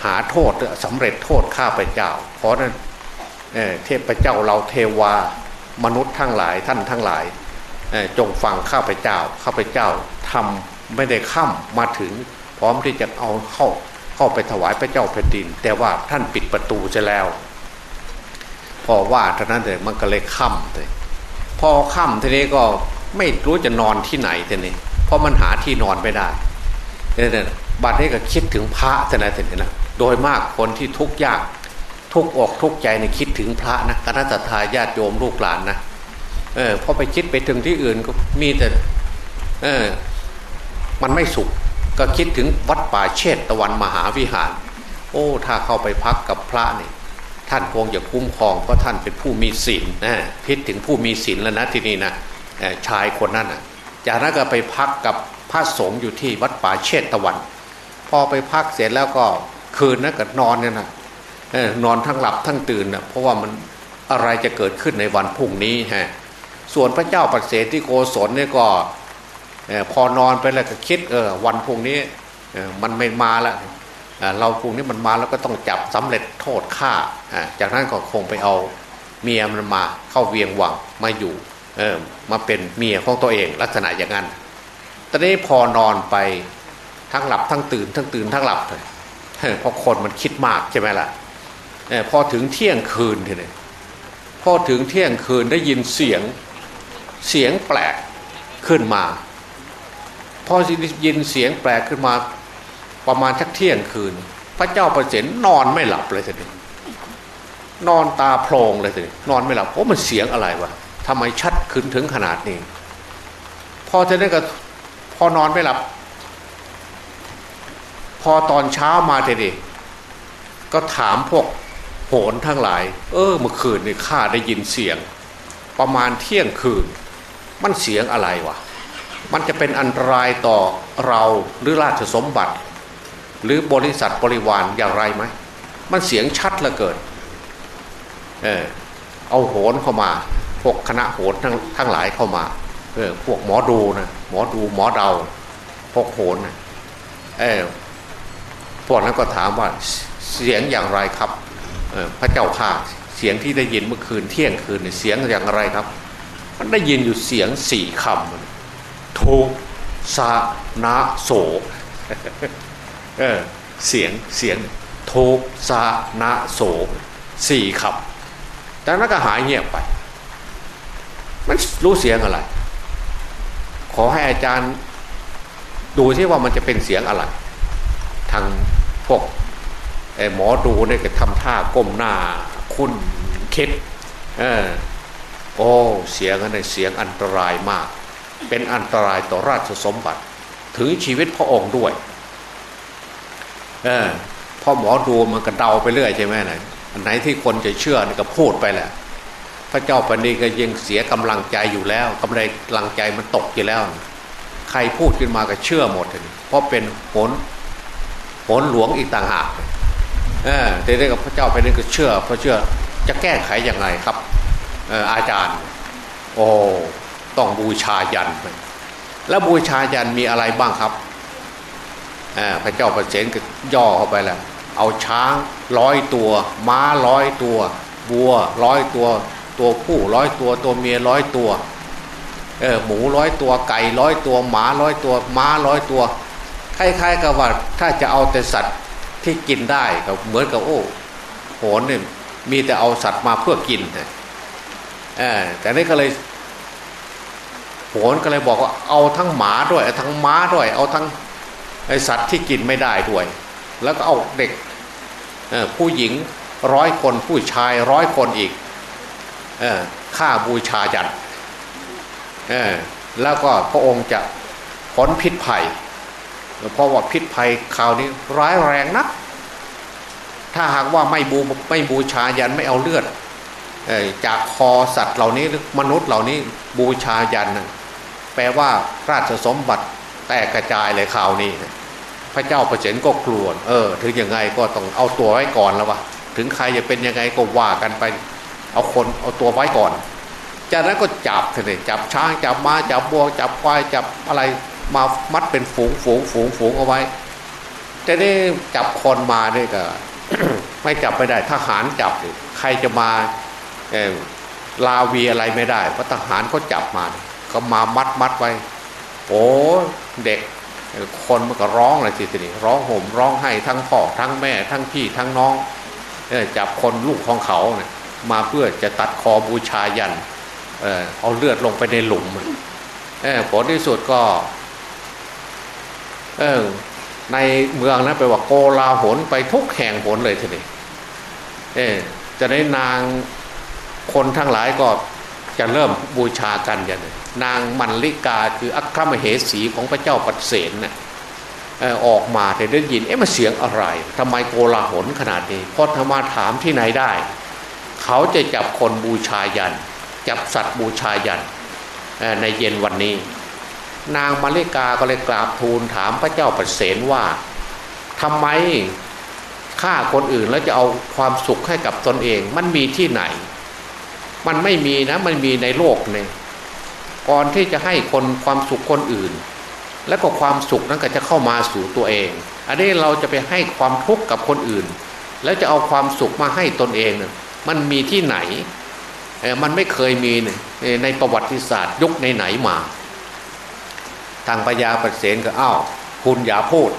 หาโทษสำเร็จโทษข้าพเจ้า เพราะนั้นเเทพเจ้าเราเทวามนุษย์ทั้งหลายท่านทั้งหลายจงฟังข้าพเจ้าข้าพเจ้าทำไม่ได้ข้ามมาถึง พร้อมที่จะเอาเข้าเข้าไปถวายพระเจ้าแผ่นดิน แต่ว่าท่านปิดประตูจะแล้ว พอว่าเท่านั้นเลยมันก็เลยค่ำเลย อค่ำทีนี้ก็ไม่รู้จะนอนที่ไหนทีนี้เพราะมันหาที่นอนไม่ได้เนี่ยบัดนี้ก็คิดถึงพระทีนั้นทีนี้นะโดยมากคนที่ทุกข์ยากทุกอกทุกใจในคิดถึงพระนะคณะทาญาติโยมลูกหลานนะเออพอไปคิดไปถึงที่อื่นก็มีแต่เออมันไม่สุขก็คิดถึงวัดป่าเชตตะวันมหาวิหาร โอ้ถ้าเข้าไปพักกับพระเนี่ย ท่านคงจะคุ้มครองเพราะท่านเป็นผู้มีศีลนะพิดถึงผู้มีศีลแล้วนะที่นี่นะชายคนนั้นนะจากนั้นก็ไปพักกับพระสงฆ์อยู่ที่วัดป่าเชตตะวัน พอไปพักเสร็จแล้วก็คืนนั้นก็นอนเนี่ยนะนอนทั้งหลับทั้งตื่นนะเพราะว่ามันอะไรจะเกิดขึ้นในวันพรุ่งนี้ฮะส่วนพระเจ้าปเสนที่โกศลเนี่ยก็พอนอนไปแล้วก็คิดเออวันพรุ่งนี้มันไม่มาล้ว เราพรุ่งนี้มันมาแล้วก็ต้องจับสำเร็จโทษฆ่า จากนั้นก็คงไปเอาเมียมันมาเข้าเวียงวังมาอยู่เออมาเป็นเมียของตัวเองลักษณะอย่างนั้นตอนนี้พอนอนไปทั้งหลับทั้งตื่นทั้งตื่นทั้งหลับเลยเพราะคนมันคิดมากใช่ไหมล่ะพอถึงเที่ยงคืนทีนี้พอถึงเที่ยงคืนได้ยินเสียงเสียงแปลกขึ้นมา พอยินเสียงแปลกขึ้นมา ประมาณชักเที่ยงคืน พระเจ้าประเสนนอนไม่หลับเลยทีนี้นอนตาโพลงเลยทีนี้นอนไม่หลับเพราะมันเสียงอะไรวะทำไมชัดขึ้นถึงขนาดนี้ พอทีนี้ก็พอนอนไม่หลับ พอตอนเช้ามาทีนี้ก็ถามพวกโหนทั้งหลาย เออ เมื่อคืนนี่ข้าได้ยินเสียง ประมาณเที่ยงคืน มันเสียงอะไรวะมันจะเป็นอันตรายต่อเราหรือราชสมบัติ หรือบริษัทบริวารอย่างไรไหมมันเสียงชัดเหลือเกินเออเอาโหนเข้ามา พวกคณะโหนทั้งทั้งหลายเข้ามาเออพวกหมอดูนะหมอดูหมอเดา พวกโหนนะเออพวกนั้นก็ถามว่าเสียงอย่างไรครับพระเจ้าข่าเสียงที่ได้ยินเมื่อคืนเที่ยงคืนเสียงอย่างไรครับ มันได้ยินอยู่เสียงสี่คำทุสานาโส เออเสียงเสียงโทสานาโสสี่คำจากนั้นก็หายเงียบไป มันรู้เสียงอะไร ขอให้อาจารย์ดูที่ว่ามันจะเป็นเสียงอะไร ทางพวกหมอดูเนี่ยก็ทำท่าก้มหน้าคุ้นคิดเออโอ้เสียงอันนี้เสียงอันตรายมาก เป็นอันตรายต่อราชสมบัติ ถึงชีวิตพระองค์ด้วย เออพ่อหมอดูมันก็เดาไปเรื่อยใช่ไหมนะอันไหนที่คนจะเชื่อก็พูดไปแหละ พระเจ้าแผ่นดินก็ยังเสียกำลังใจอยู่แล้วกำลังใจมันตกอยู่แล้ว ใครพูดขึ้นมาก็เชื่อหมดเลยเพราะเป็นผลผลหลวงอีกต่างหากเออเด็กกับพระเจ้าไปนี่ก็เชื่อพระเชื่อจะแก้ไขอย่างไรครับอออาจารย์ โอ้ต้องบูชายันไปแล้วบูชายันมีอะไรบ้างครับ พระเจ้าประเสนก็ย่อเข้าไปแล้วเอาช้างร้อยตัว ม้าร้อยตัววัวร้อยตัว ตัวผู้ร้อยตัวตัวเมียร้อยตัวเออหมูร้อยตัวไก่ร้อยตัวหมาร้อยตัวม้าร้อยตัวคล้ายๆกับว่าถ้าจะเอาแต่สัตว์ที่กินได้ก็เหมือนกับโอ้โหนเนี่ยมีแต่เอาสัตว์มาเพื่อกินนะแต่นี่ก็เลยโหนก็เลยบอกว่าเอาทั้งหมาด้วยทั้งม้าด้วย เอาทั้ง สัตว์ที่กินไม่ได้ด้วย แล้วก็เอาเด็กผู้หญิงร้อยคนผู้ชายร้อยคนอีกฆ่าบูชายันแล้วก็พระองค์จะพ้นพิษภัยเพราะว่าพิษภัยคราวนี้ร้ายแรงนะถ้าหากว่าไม่บูไม่บูชายันไม่เอาเลือดจากคอสัตว์เหล่านี้หรือมนุษย์เหล่านี้บูชายัน แปลว่าราชสมบัติ แตกกระจายเลยคราวนี้ พระเจ้าประเจนก็กลัวเออ ถึงยังไงก็ต้องเอาตัวไว้ก่อนแล้ววะถึงใครจะเป็นยังไงก็ว่ากันไป เอาคนเอาตัวไว้ก่อน จากนั้นก็จับเลยจับช้างจับม้าจับบัวจับควายจับอะไรมามัดเป็นฝูงฝูงฝูงฝูงเอาไว้จะได้จับคนมาเนี่ยก็ไม่จับไม่ได้ ทหารจับใครจะมาลาวีอะไรไม่ได้เพราะทหารเขาจับมาก็มามัดมัดไว้โอ้ เด็กคนมันก็ร้องเลยทีนี้ร้องห่มร้องไห้ทั้งพ่อทั้งแม่ทั้งพี่ทั้งน้องจับคนลูกของเขาเนี่ยมาเพื่อจะตัดคอบูชายันเออเอาเลือดลงไปในหลุมเออผลที่สุดก็เออในเมืองนะไปว่าโกลาหนไปทุกแห่งหนเลยทีนี้เออจะได้นางคนทั้งหลายก็จะเริ่มบูชากันอย่างนี้ นางมันลิกาคืออัครมเหสีของพระเจ้าปัดเสนเนะ่ยออกมาแต่ได้ยินเอ๊ะมันเสียงอะไรทำไมโกลาหลขนาดนี้พอธรรมาถามที่ไหนได้ เขาจะจับคนบูชายัน จับสัตว์บูชายันในเย็นวันนี้ นางมาริกาก็เลยกราบทูลถามพระเจ้าปัดเสนว่าทำไมฆ่าคนอื่นแล้วจะเอาความสุขให้กับตนเอง มันมีที่ไหน มันไม่มีนะมันมีในโลกเนี่ย ก่อนที่จะให้คนความสุขคนอื่น แล้วก็ความสุขนั้นก็จะเข้ามาสู่ตัวเอง อันนี้เราจะไปให้ความทุกข์กับคนอื่น แล้วจะเอาความสุขมาให้ตนเองเนี่ยมันมีที่ไหนมันไม่เคยมีในประวัติศาสตร์ยุคไหนมา ทางพญาปเสนก็อ้าวคุณอย่าพูด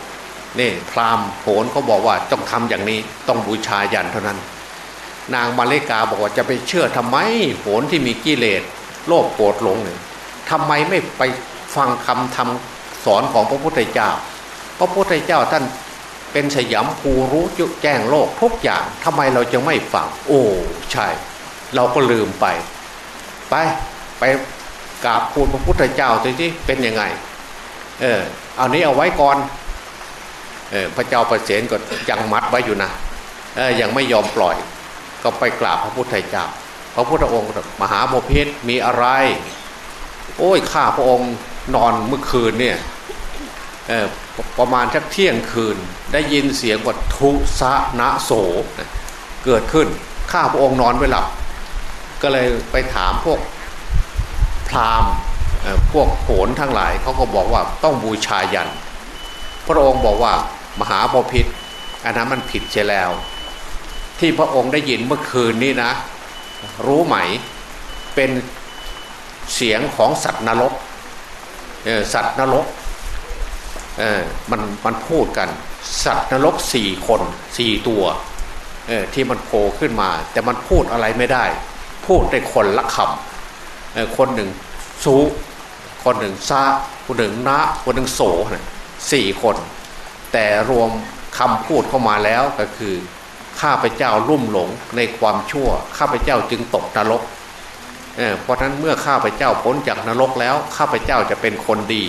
นี่พราหมณ์โหนเขาบอกว่าต้องทำอย่างนี้ต้องบูชายันเท่านั้น นางมาเลกาบอกว่าจะไปเชื่อทำไมโหนที่มีกิเลสโลภโกรธหลงเนี่ย ทำไมไม่ไปฟังคำทำสอนของพระพุทธเจ้า พระพุทธเจ้าท่านเป็นสยามภูรู้จุแจ้งโลกทุกอย่างทำไมเราจะไม่ฟัง โอ้ใช่ เราก็ลืมไป ไปไปกราบคูณพระพุทธเจ้าสิที่เป็นยังไง เออเอานี้เอาไว้ก่อนเออพระเจ้าประเสนก็ยังมัดไว้อยู่นะเออยังไม่ยอมปล่อย ก็ไปกราบพระพุทธเจ้า พระพุทธองค์มหาโมพิษมีอะไร โอ้ยข้าพระองค์นอนเมื่อคืนเนี่ยประมาณสักเที่ยงคืน ได้ยินเสียงว่าทุสะนะโสเกิดขึ้นข้าพระองค์นอนไม่หลับ ก็เลยไปถามพวกพราหมณ์พวกโขนทั้งหลายเขาก็บอกว่าต้องบูชายัน พระองค์บอกว่ามหาบพิษอันนั้นมันผิดใช่แล้ว ที่พระองค์ได้ยินเมื่อคืนนี้นะ รู้ไหมเป็น เสียงของสัตว์นรกสัตว์นรกมันมันพูดกัน สัตว์นรกสี่คนสี่ตัวที่มันโผล่ขึ้นมา แต่มันพูดอะไรไม่ได้ พูดได้คนละคำคนหนึ่งสูคนหนึ่งซาคนหนึ่งนะคนหนึ่งโสสี่คน แต่รวมคำพูดเข้ามาแล้วก็คือข้าพเจ้าลุ่มหลงในความชั่ว ข้าพเจ้าจึงตกนรก เพราะฉะนั้นเมื่อข้าพเจ้าพ้นจากนรกแล้ว ข้าพเจ้าจะเป็นคนดี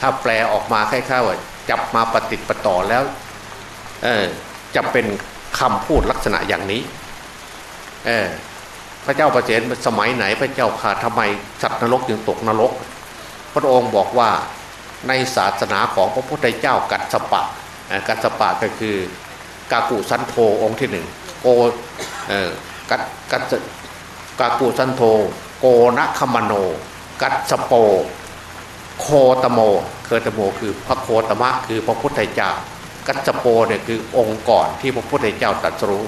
ถ้าแปลออกมาคล้ายๆว่าจับมาปฏิติปต่อแล้วจะเป็นคำพูดลักษณะอย่างนี้พระเจ้าประเจนสมัยไหนพระเจ้าข่าทำไมสัตว์นรกจึงตกนรก พระองค์บอกว่าในศาสนาของพระพุทธเจ้ากัดสปะกัดสปะก็คือกากุสันโธองค์ที่หนึ่งโกกัดกัด กากูสันโธโกนะคมโน กัตสโป โคตโม เคตโม คือพระโคตมะคือพระพุทธเจ้า กัตสโปเนี่ยคือองค์ก่อนที่พระพุทธเจ้าตรัสรู้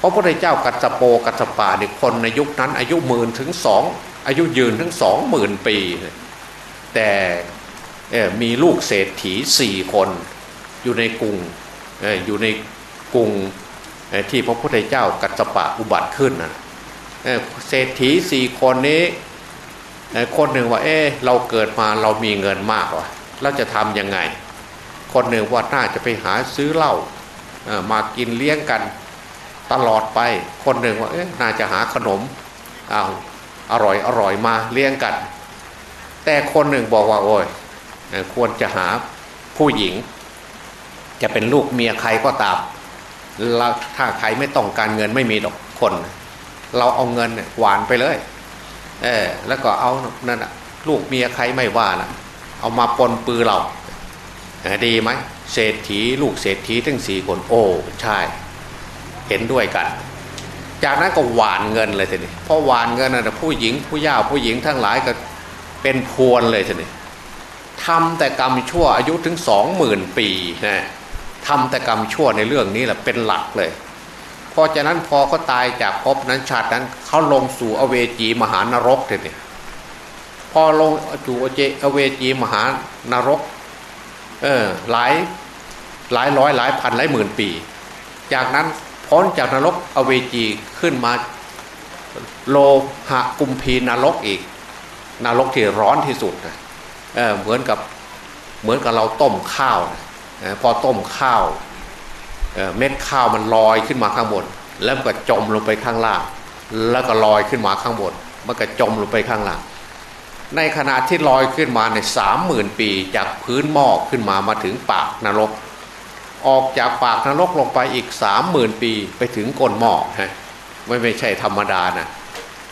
พระพุทธเจ้ากัตสโปกัตสปาเนี่ยคนในยุคนั้น อายุหมื่นถึงสองอายุยืนถึงสองหมื่นปี แต่มีลูกเศรษฐีสี่คนอยู่ในกรุงอยู่ในกรุงที่พระพุทธเจ้ากัตสปะอุบัติขึ้นนะ เศรษฐีสี่คนนี้คนหนึ่งว่าเออเราเกิดมาเรามีเงินมากว่ะเราจะทำยังไง คนหนึ่งว่าน่าจะไปหาซื้อเหล้ามากินเลี้ยงกันตลอดไป คนหนึ่งว่าเออน่าจะหาขนมอ้าวอร่อยอร่อยมาเลี้ยงกัน แต่คนหนึ่งบอกว่า โอ้ยควรจะหาผู้หญิง จะเป็นลูกเมียใครก็ตามถ้าใครไม่ต้องการเงินไม่มีดอกคน เราเอาเงินหวานไปเลย เออแล้วก็เอานั่นลูกเมียใครไม่ว่านะเอามาปนปือเราดีไหมเศรษฐีลูกเศรษฐีทั้งสี่คนโอ้ใช่ เห็นด้วยกัน จากนั้นก็หวานเงินเลยทีนี้พอหวานเงินนะผู้หญิงผู้ย่าผู้หญิงทั้งหลายก็เป็นพวนเลยทีนี้ทำแต่กรรมชั่วอายุถึงสองหมื่นปีนะทำแต่กรรมชั่วในเรื่องนี้แหละเป็นหลักเลย ราะฉะนั้นพอเขาตายจากภพนั้นชาตินั้นเขาลงสู่อเวจีมหานรกเลยพอลงสู่อเวจีมหานรกเออหลายหลายร้อยหลายพันหลายหมื่นปี จากนั้นพ้นจากนรกอเวจีขึ้นมาโลหะกุมพีนรกอีก นรกที่ร้อนที่สุดนะเออเหมือนกับเหมือนกับเราต้มข้าวนะพอต้มข้าว เม็ดข้าวมันลอยขึ้นมาข้างบน แล้วก็จมลงไปข้างล่าง แล้วก็ลอยขึ้นมาข้างบน มันก็จมลงไปข้างล่าง ในขณะที่ลอยขึ้นมาในสามหมื่นปีจากพื้นหม้อขึ้นมามาถึงปากนรก ออกจากปากนรกลงไปอีกสามหมื่นปีไปถึงก้นหม้อฮะไม่ไม่ใช่ธรรมดานะ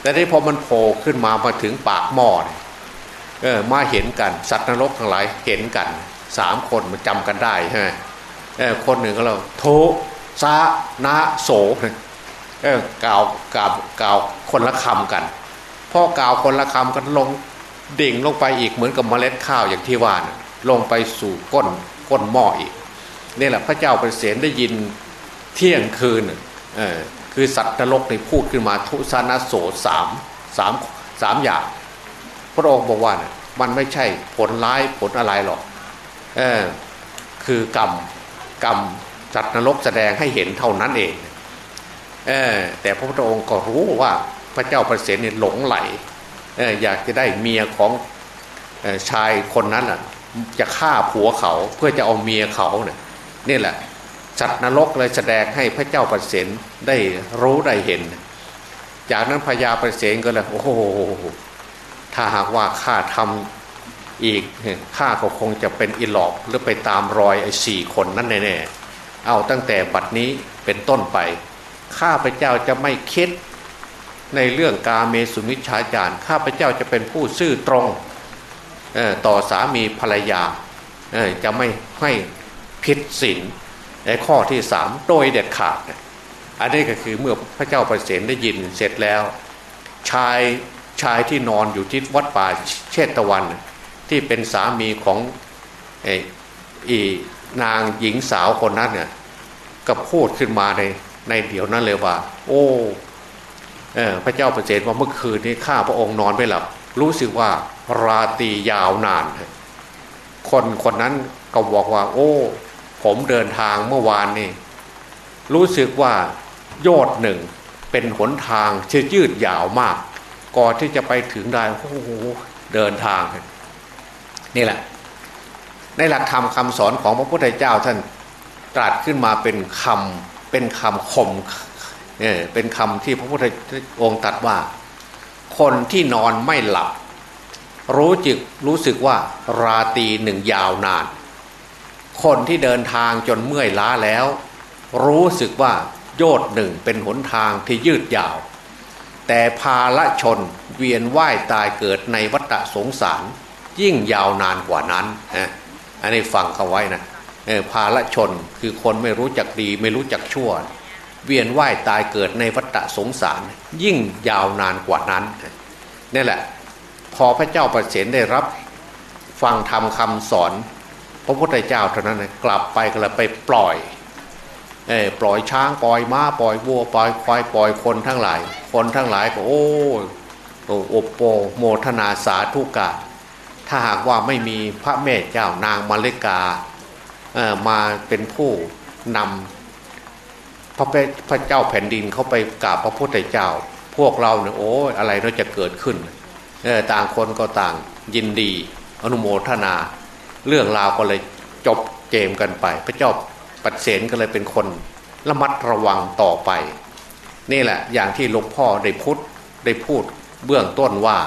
แต่ที่พอมันโผล่ขึ้นมามาถึงปากหม้อเนี่ยเออมาเห็นกัน สัตว์นรกทั้งหลายเห็นกันสามคนมันจำกันได้ใช่ไหม คนหนึ่งก็เราโทซานาโสเออกล่าวกล่าวกล่าวคนละคำกันพ่อกล่าวคนละคำกันลงดิ่งลงไปอีกเหมือนกับเมล็ดข้าวอย่างที่ว่านะลงไปสู่ก้นก้นหม้ออีกนี่แหละพระเจ้าเปรตได้ยินเที่ยงคืนเออคือสัตว์นรกในพูดขึ้นมาทุสานาโสสามสามสามอย่าง พระองค์บอกว่านะมันไม่ใช่ผลร้ายผลอะไรหรอกเออคือกรรม กรรมจัดนรกแสดงให้เห็นเท่านั้นเองเออแต่พระพุทธองค์ก็รู้ว่าพระเจ้าประเสริฐเนี่ยหลงไหลเอออยากจะได้เมียของชายคนนั้นอะจะฆ่าผัวเขาเพื่อจะเอาเมียเขาเนี่ยนี่แหละจัดนรกเลยแสดงให้พระเจ้าประเสริฐได้รู้ได้เห็น จากนั้นพญาประเสริฐก็เลยโอ้โหถ้าหากว่าข้าทำ อีกข้าก็คงจะเป็นอิหลอบหรือไปตามรอยไอ้สี่คนนั้นแน่ๆเอาตั้งแต่บัดนี้เป็นต้นไปข้าพเจ้าจะไม่คิดในเรื่องกาเมสุมิชฌาจารข้าพเจ้าจะเป็นผู้ซื่อตรงต่อสามีภรรยาจะไม่ให้ผิดศีลในข้อที่สามโดยเด็ดขาด อันนี้ก็คือเมื่อพระเจ้าประเสนได้ยินเสร็จแล้ว ชายชายที่นอนอยู่ที่วัดป่าเชตตะวัน ที่เป็นสามีของอีนางหญิงสาวคนนั้นเนี่ยก็พูดขึ้นมาในในเดี๋ยวนั้นเลยว่า โอ้พระเจ้าประเสริฐว่าเมื่อคืนนี้ข้าพระองค์นอนไม่หลับ รู้สึกว่าราตรียาวนาน คนคนนั้นก็บอกว่า โอ้ ผมเดินทางเมื่อวานนี่รู้สึกว่าโยดหนึ่งเป็นหนทางเชื่อยืดยาวมากก่อนที่จะไปถึงได้โอ้โหเดินทาง นี่แหละ ในหลักธรรมคำสอนของพระพุทธเจ้าท่านตรัสขึ้นมาเป็นคำเป็นคำข่มเนี่ยเป็นคำที่พระพุทธองค์ตรัสว่า คนที่นอนไม่หลับ รู้จึกรู้สึกว่าราตรีหนึ่งยาวนาน คนที่เดินทางจนเมื่อยล้าแล้ว รู้สึกว่าโยดหนึ่งเป็นหนทางที่ยืดยาว แต่ภาละชนเวียนว่ายตายเกิดในวัฏสงสาร ยิ่งยาวนานกว่านั้นอันนี้ฟังเขาไว้นะภาละชนคือคนไม่รู้จักดีไม่รู้จักชั่ว เวียนว่ายตายเกิดในวัฏสงสาร ยิ่งยาวนานกว่านั้นนี่แหละ พอพระเจ้าประเสนได้รับ ฟังธรรมคาสอน พระพุทธเจ้าเท่านั้นกลับไปก็เลยไปปล่อยเอปล่อยช้างปล่อยม้าปล่อยวัวปล่อยควายปล่อยคนทั้งหลาย คนทั้งหลายก็โอ้โอบโปโมทนาสาธุกะ ถ้าหากว่าไม่มีพระแม่เจ้านางมาเลกามาเป็นผู้นำพระพระเจ้าแผ่นดินเขาไปกราบพระพุทธเจ้า พวกเราเนี่ยโอ้อะไรเราจะเกิดขึ้นเออต่างคนก็ต่างยินดี อนุโมทนา เรื่องราวก็เลยจบเกมกันไป พระเจ้าปัดเสนก็เลยเป็นคนระมัดระวังต่อไป นี่แหละอย่างที่หลวงพ่อได้พุทธได้พูดเบื้องต้นว่า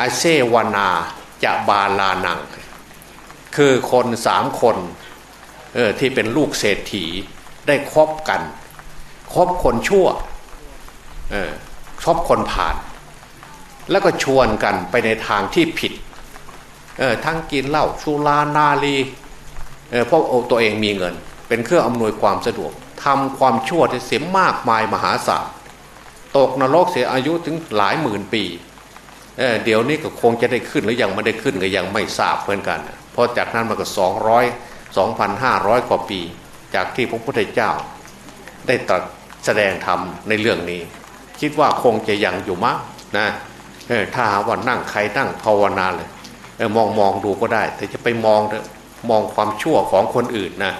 อาเซวนา จะบาลานัง คือคนสามคนเออที่เป็นลูกเศรษฐีได้คบกันคบคนชั่วเออคบคนผ่าน แล้วก็ชวนกันไปในทางที่ผิดเออทั้งกินเหล้าสุรานาลีเออเพราะตัวเองมีเงิน เป็นเครื่องอำนวยความสะดวกทำความชั่วที่เสียมากมายมหาศาลตกนรกเสียอายุถึงหลายหมื่นปี เเดี๋ยวนี้ก็คงจะได้ขึ้นหรือยังไม่ได้ขึ้นก็ยังไม่ทราบเหมือนกันเพราะจากนั้นมันก็สองร้อยสองพันห้าร้อยกว่าปี จากที่พระพุทธเจ้า ได้ตรัสแสดงธรรมในเรื่องนี้ คิดว่าคงจะยังอยู่มั้งนะถ้าว่านั่งใครนั่งภาวนาเลยมองมองดูก็ได้ แต่จะไปมองมองความชั่วของคนอื่นนะ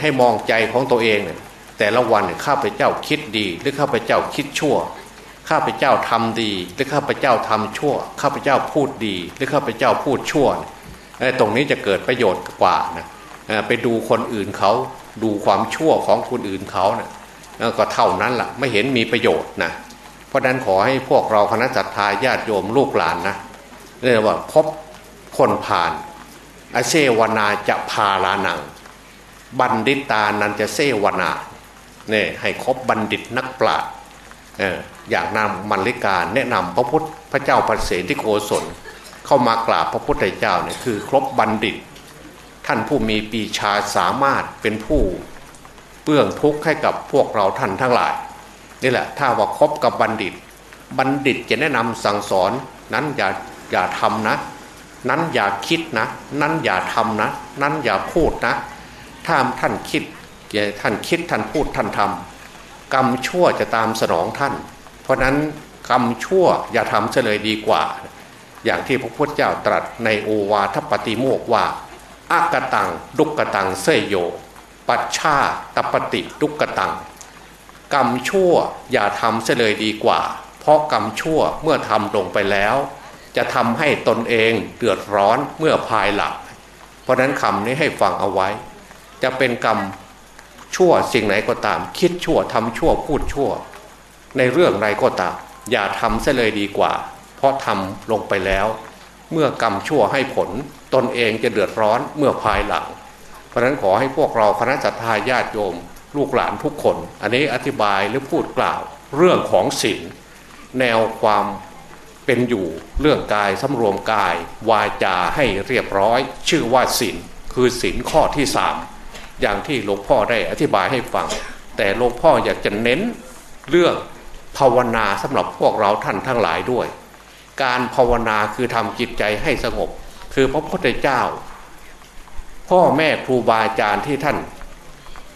ให้มองใจของตัวเองเนี่ยแต่ละวันข้าพเจ้าคิดดี หรือข้าพเจ้าคิดชั่ว ข้าพเจ้าทำดี หรือข้าพเจ้าทำชั่ว ข้าพเจ้าพูดดี หรือข้าพเจ้าพูดชั่วตรงนี้จะเกิดประโยชน์กว่านะไปดูคนอื่นเขาดูความชั่วของคนอื่นเขานะก็เท่านั้นละ่ะไม่เห็นมีประโยชน์นะเพราะนั้นขอให้พวกเราคณะจัตตาญาติโยมลูกหลานนะเรียกว่าพบคนผ่านอเซวนาจะพาลานัง บัณฑิตานันจะเซวนาเนี่ยให้ครบบัณฑิตนักปราชญ์ อย่างนำมันลิกาแนะนำพระพุทธพระเจ้าปเสนที่โกศลเข้ามากราบพระพุทธเจ้าเนี่ยคือ ครบบัณฑิต ท่านผู้มีปีชาสามารถเป็นผู้เปื้องทุกข์ให้กับพวกเราท่านทั้งหลายนี่แหละถ้าว่าครบกับบัณฑิต บัณฑิตจะแนะนำสั่งสอนนั้นอย่าอย่าทำนะ นั้นอย่าคิดนะ นั้นอย่าทำนะ นั้นอย่าพูดนะ ถ้าท่านคิดท่านคิดท่านพูดท่านทำ กรรมชั่วจะตามสนองท่าน เพราะนั้นกรรมชั่วอย่าทำเฉลยดีกว่า อย่างที่พระพุทธเจ้าตรัสในโอวาทปฏิโมกว่าอากตังดุกตังเสยโย ปัชชาตปฏิดุกตัง กรรมชั่วอย่าทำเฉลยดีกว่า เพราะกรรมชั่วเมื่อทำลงไปแล้ว จะทำให้ตนเองเดือดร้อนเมื่อภายหลังเพราะนั้นคำนี้ให้ฟังเอาไว้ จะเป็นกรรม ชั่วสิ่งไหนก็ตาม คิดชั่วทำชั่วพูดชั่ว ในเรื่องใดก็ตาม อย่าทำเสียเลยดีกว่า เพราะทำลงไปแล้ว เมื่อกรรมชั่วให้ผล ตนเองจะเดือดร้อนเมื่อภายหลัง เพราะนั้นขอให้พวกเราคณะจัตตาญาติโยม ลูกหลานทุกคน อันนี้อธิบายหรือพูดกล่าว เรื่องของศีลแนวความเป็นอยู่เรื่องกายสำรวมกาย วาจาให้เรียบร้อย ชื่อว่าศีลคือศีลข้อที่สาม อย่างที่หลวงพ่อได้อธิบายให้ฟัง แต่หลวงพ่ออยากจะเน้นเรื่องภาวนาสำหรับพวกเราท่านทั้งหลายด้วย การภาวนาคือทำจิตใจให้สงบ คือพระพุทธเจ้า พ่อแม่ครูบาอาจารย์ที่ท่าน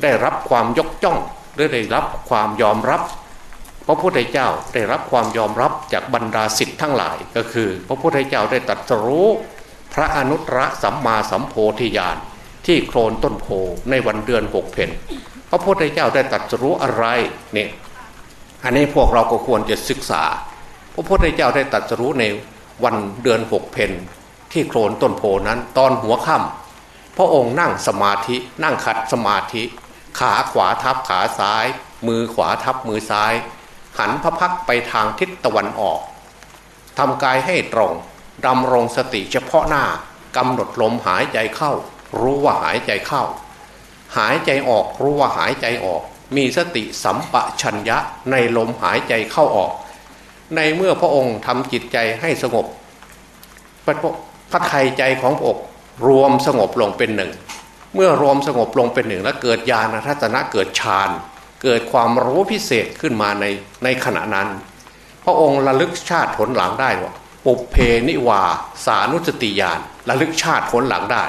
ได้รับความยกย่องหรือได้รับความยอมรับ พระพุทธเจ้าได้รับความยอมรับจากบรรดาสิทธิ์ทั้งหลายก็คือ พระพุทธเจ้าได้ตรัสรู้พระอนุตตรสัมมาสัมโพธิญาณ ที่โคลนต้นโพในวันเดือนหกเพนพระพุทธเจ้าได้ตรัสรู้อะไรเนี่ยอันนี้พวกเราก็ควรจะศึกษา พระพุทธเจ้าได้ตรัสรู้ในวันเดือนหกเพนที่โคลนต้นโพนั้น ตอนหัวค่ำพระองค์นั่งสมาธินั่งขัดสมาธิ ขาขวาทับขาซ้าย มือขวาทับมือซ้าย หันพระพักไปทางทิศตะวันออกทำกายให้ตรงดำรงสติเฉพาะหน้ากำหนดลมหายใจเข้า รู้ว่าหายใจเข้า หายใจออกรู้ว่าหายใจออก มีสติสัมปชัญญะในลมหายใจเข้าออก ในเมื่อพระองค์ทำจิตใจให้สงบพระไทยใจของพระองค์รวมสงบลงเป็นหนึ่ง เมื่อรวมสงบลงเป็นหนึ่ง แล้วเกิดญาณทัศนะเกิดฌานเกิดความรู้พิเศษขึ้นมาในในขณะนั้น พระองค์ระลึกชาติผลหลังได้ว่าปุเพนิวาสานุสติญาณระลึกชาติผลหลังได้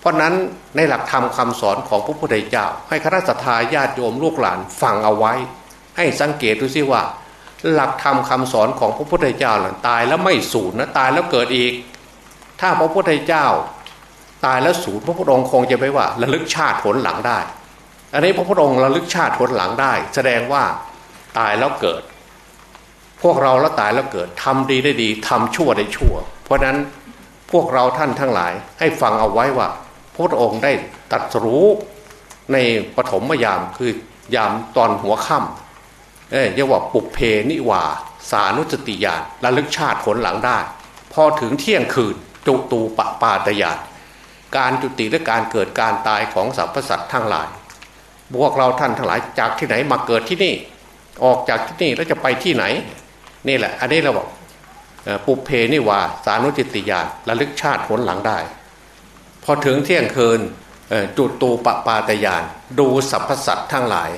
เพราะนั้นในหลักธรรมคาสอนของพระพุทธเจ้า ให้คณะสัตยาญาติโยมลูกหลานฟังเอาไว้ ให้สังเกตดูสิว่า หลักธรรมคาสอนของพระพุทธเจ้าหลังตายแล้วไม่สูญนะตายแล้วเกิดอีก ถ้าพระพุทธเจ้า ตายแล้วสูญพระพุทธองค์คงจะไปว่าระลึกชาติผลหลังได้ อันนี้พระพุทธองค์ระลึกชาติผลหลังได้ แสดงว่าตายแล้วเกิด พวกเราแล้วตายแล้วเกิดทำดีได้ดีทำชั่วได้ชั่ว เพราะนั้นพวกเราท่านทั้งหลายให้ฟังเอาไว้ว่า พระองค์ได้ตัดรู้ในปฐมยามคือยามตอนหัวค่ำเอ้ยเรียกว่าปุกเพนิวา สานุสติญาณระลึกชาติผลหลังได้ พอถึงเที่ยงคืนจุตูปปาตยานการจุติและการเกิดการตายของสรรพสัตว์ทั้งหลายพวกเราท่านทั้งหลายจากที่ไหนมาเกิดที่นี่ ออกจากที่นี่แล้วจะไปที่ไหน นี่แหละ อันนี้เราบอกปุเพนิวา สานุจิติญาณระลึกชาติผลหลังได้ อถึงเที่ยงคืนจุดตูปปาตยาน ดูสรรพสัตว์ทั้งหลาย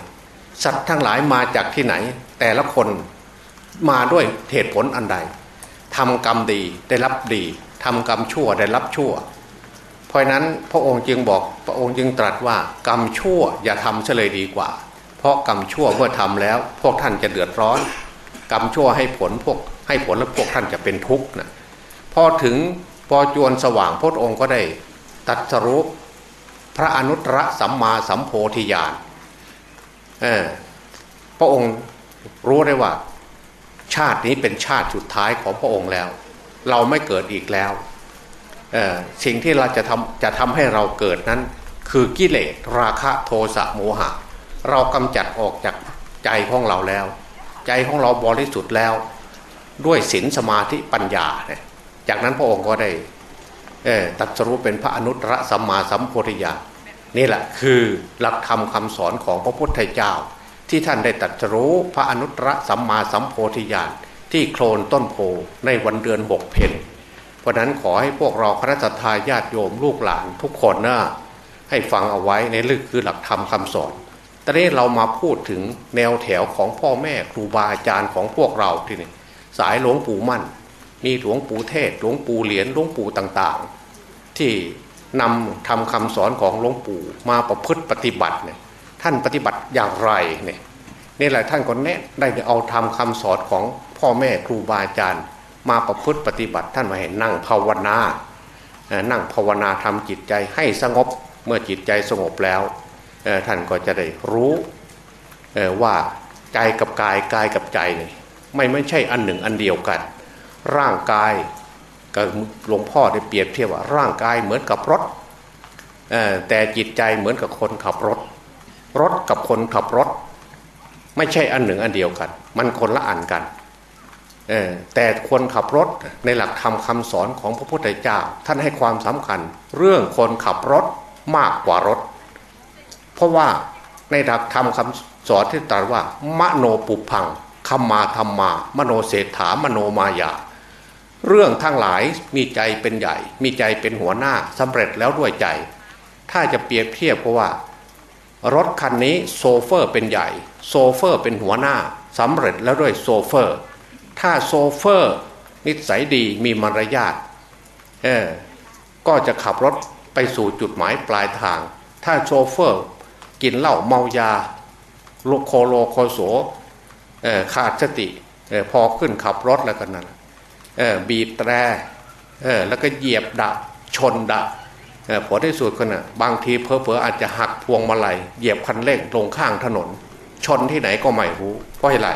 สัตว์ทั้งหลายมาจากที่ไหน แต่ละคนมาด้วยเหตุผลอันใดทำกรรมดีได้รับดีทำกรรมชั่วได้รับชั่ว เพราะนั้นพระองค์จึงบอกพระองค์จึงตรัสว่ากรรมชั่วอย่าทำเฉลยดีกว่า เพราะกรรมชั่วเมื่อทำแล้ว พวกท่านจะเดือดร้อน กรรมชั่วให้ผลพวกให้ผลแล้วพวกท่านจะเป็นทุกข์นะพอถึงพอจวนสว่างพระองค์ก็ได้ ตัดสรุปพระอนุตตรสัมมาสัมโพธิญาณพระองค์รู้ได้ว่า ชาตินี้เป็นชาติสุดท้ายของพระองค์แล้ว เราไม่เกิดอีกแล้วสิ่งที่เราจะทำจะทำให้เราเกิดนั้น คือกิเลสราคะโทสะโมหะ เรากำจัดออกจากใจของเราแล้ว ใจของเราบริสุทธิ์แล้ว ด้วยศีลสมาธิปัญญาเนี่ยจากนั้นพระองค์ก็ได้ ตัดสรุปเป็นพระอนุตตรสัมมาสัมโพธิญาณนี่แหละคือหลักธรรมคาสอนของพระพุทธเจ้า ที่ท่านได้ตัดสรู้พระอนุตตรสัมมาสัมโพธิญาณที่โคลนต้นโพในวันเดือนหกเพนเพราะนั้นขอให้พวกเราคณะทาญาติโยมลูกหลานทุกคนนะให้ฟังเอาไว้ในลึกคือหลักธรรมคาสอนตอนนี้เรามาพูดถึงแนวแถวของพ่อแม่ครูบาอาจารย์ของพวกเราที่นี่สายหลวงปู่มั่น มีหลวงปู่เทศ หลวงปู่เหรียญหลวงปู่ต่างๆ ที่นำทำคำสอนของหลวงปู่มาประพฤติปฏิบัติเนี่ยท่านปฏิบัติอย่างไรเนี่ยนี่แหละท่านก็แนะได้เอาทำคำสอนของพ่อแม่ครูบาอาจารย์ มาประพฤติปฏิบัติท่านมาเห็นนั่งภาวนา นั่งภาวนาทำจิตใจให้สงบเมื่อจิตใจสงบแล้ว ท่านก็จะได้รู้ว่าใจกับกายกายกับใจนี่ไม่ไม่ใช่อันหนึ่งอันเดียวกัน ร่างกายก็หลวงพ่อได้เปรียบเทียบว่าร่างกายเหมือนกับรถแต่จิตใจเหมือนกับคนขับรถ รถกับคนขับรถ ไม่ใช่อันหนึ่งอันเดียวกัน มันคนละอันกันแต่คนขับรถในหลักธรรมคาสอนของพระพุทธเจ้า ท่านให้ความสำคัญ เรื่องคนขับรถมากกว่ารถ เพราะว่าในหลักธรรมคำสอนที่ตรัสว่ามโนปุพังคมมาธรรมา มโนเศรษฐามโนมายา เรื่องทั้งหลายมีใจเป็นใหญ่ มีใจเป็นหัวหน้าสำเร็จแล้วด้วยใจ ถ้าจะเปรียบเทียบก็ว่า รถคันนี้โชเฟอร์เป็นใหญ่ โชเฟอร์เป็นหัวหน้าสำเร็จแล้วด้วยโชเฟอร์ ถ้าโชเฟอร์ นิสัยดีมีมารยาทเออก็จะขับรถไปสู่จุดหมายปลายทาง ถ้าโชเฟอร์ กินเหล้าเมายาโลโคโลโคโสขาดสติพอขึ้นขับรถแล้วกันนั่น บีบแตรแล้วก็เหยียบดะชนดะผลที่สุดคนน่ะบางทีเผลอเผลออาจจะหักพวงมาลัยเหยียบคันเร่งลงข้างถนน ชนที่ไหนก็ไม่รู้เพราะอะไร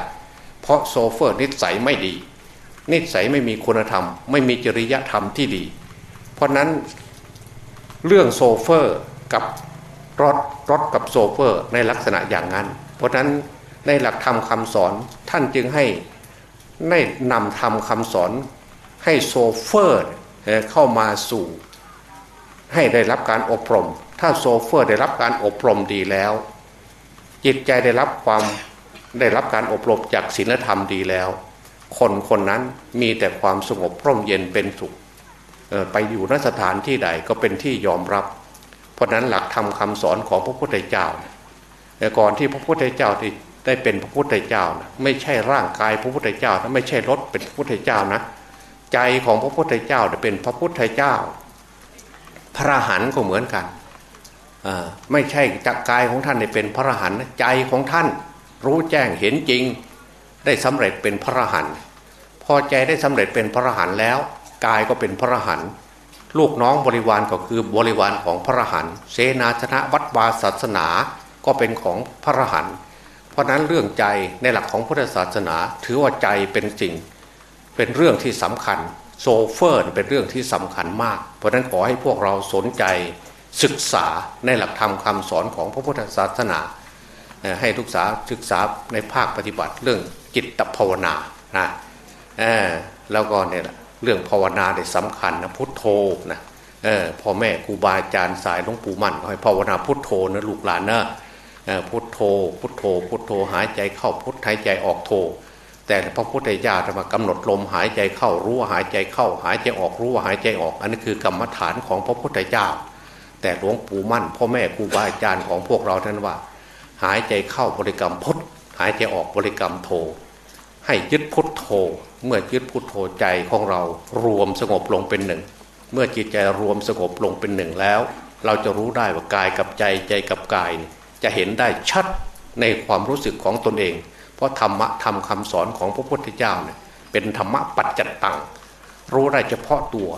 เพราะโชเฟอร์นิสัยไม่ดี นิสัยไม่มีคุณธรรม ไม่มีจริยธรรมที่ดี เพราะนั้นเรื่องโชเฟอร์กับรถรถกับโชเฟอร์ในลักษณะอย่างนั้น เพราะนั้นในหลักธรรมคำสอนท่านจึงให้ ได้นำทำคำสอนให้โชเฟอร์เข้ามาสู่ ให้ได้รับการอบรม ถ้าโซเฟอร์ได้รับการอบรมดีแล้ว จิตใจได้รับความได้รับการอบรมจากศีลธรรมดีแล้ว คนคนนั้นมีแต่ความสงบร่มเย็นเป็นสุขไปอยู่นสถานที่ใดก็เป็นที่ยอมรับ เพราะนั้นหลักธรรมคาสอนของพระพุทธเจ้าก่อนที่พระพุทธเจ้าที่ ได้เป็นพระพุทธเจ้านะไม่ใช่ร่างกายพระพุทธเจ้านะไม่ใช่รถเป็นพระพุทธเจ้านะ ใจของพระพุทธเจ้าเป็นพระพุทธเจ้า พระหันก็เหมือนกันไม่ใช่จักกายของท่านเป็นพระหันใจของท่านรู้แจ้งเห็นจริง ได้สำเร็จเป็นพระหันพอใจได้สำเร็จเป็นพระหันแล้วกายก็เป็นพระหันลูกน้องบริวารก็คือบริวารของพระหันเสนาชนะวัดวาศาสนาก็เป็นของพระหัน เพราะนั้นเรื่องใจในหลักของพุทธศาสนา ถือว่าใจเป็นสิ่ง เป็นเรื่องที่สำคัญโซเฟอร์เป็นเรื่องที่สำคัญมาก เพราะนั้นขอให้พวกเราสนใจศึกษาในหลักธรรมคาสอนของพระพุทธศาสนา ให้ทุกษาศึกษาในภาคปฏิบัติเรื่องจิตภาวนานะแล้วก็เนี่ยเรื่องภาวนาเนี่ยสำคัญนะพุทโธนะพ่อแม่ครูบาอาจารย์สายหลวงปู่มั่นให้ภาวนาพุทโธนะลูกหลานเนะ พุทโธ พุทโธ พุทโธหายใจเข้าพุทหายใจออกโธ แต่พระพุทธเจ้าจะมากำหนดลมหายใจเข้ารู้ว่าหายใจเข้า หายใจออกรู้ว่าหายใจออก อันนี้คือกรรมฐานของพระพุทธเจ้า แต่หลวงปู่มั่นพ่อแม่ครูบาอาจารย์ของพวกเราท่านว่า หายใจเข้าบริกรรมพุทหายใจออกบริกรรมโธ ให้ยึดพุทโธ เมื่อยึดพุทโธใจของเรารวมสงบลงเป็นหนึ่ง เมื่อจิตใจรวมสงบลงเป็นหนึ่งแล้ว เราจะรู้ได้ว่ากายกับใจใจกับกาย จะเห็นได้ชัดในความรู้สึกของตนเอง เพราะธรรมะทำคำสอนของพระพุทธเจ้าเนี่ยเป็นธรรมะปัจจัตตัง รู้ได้เฉพาะตัว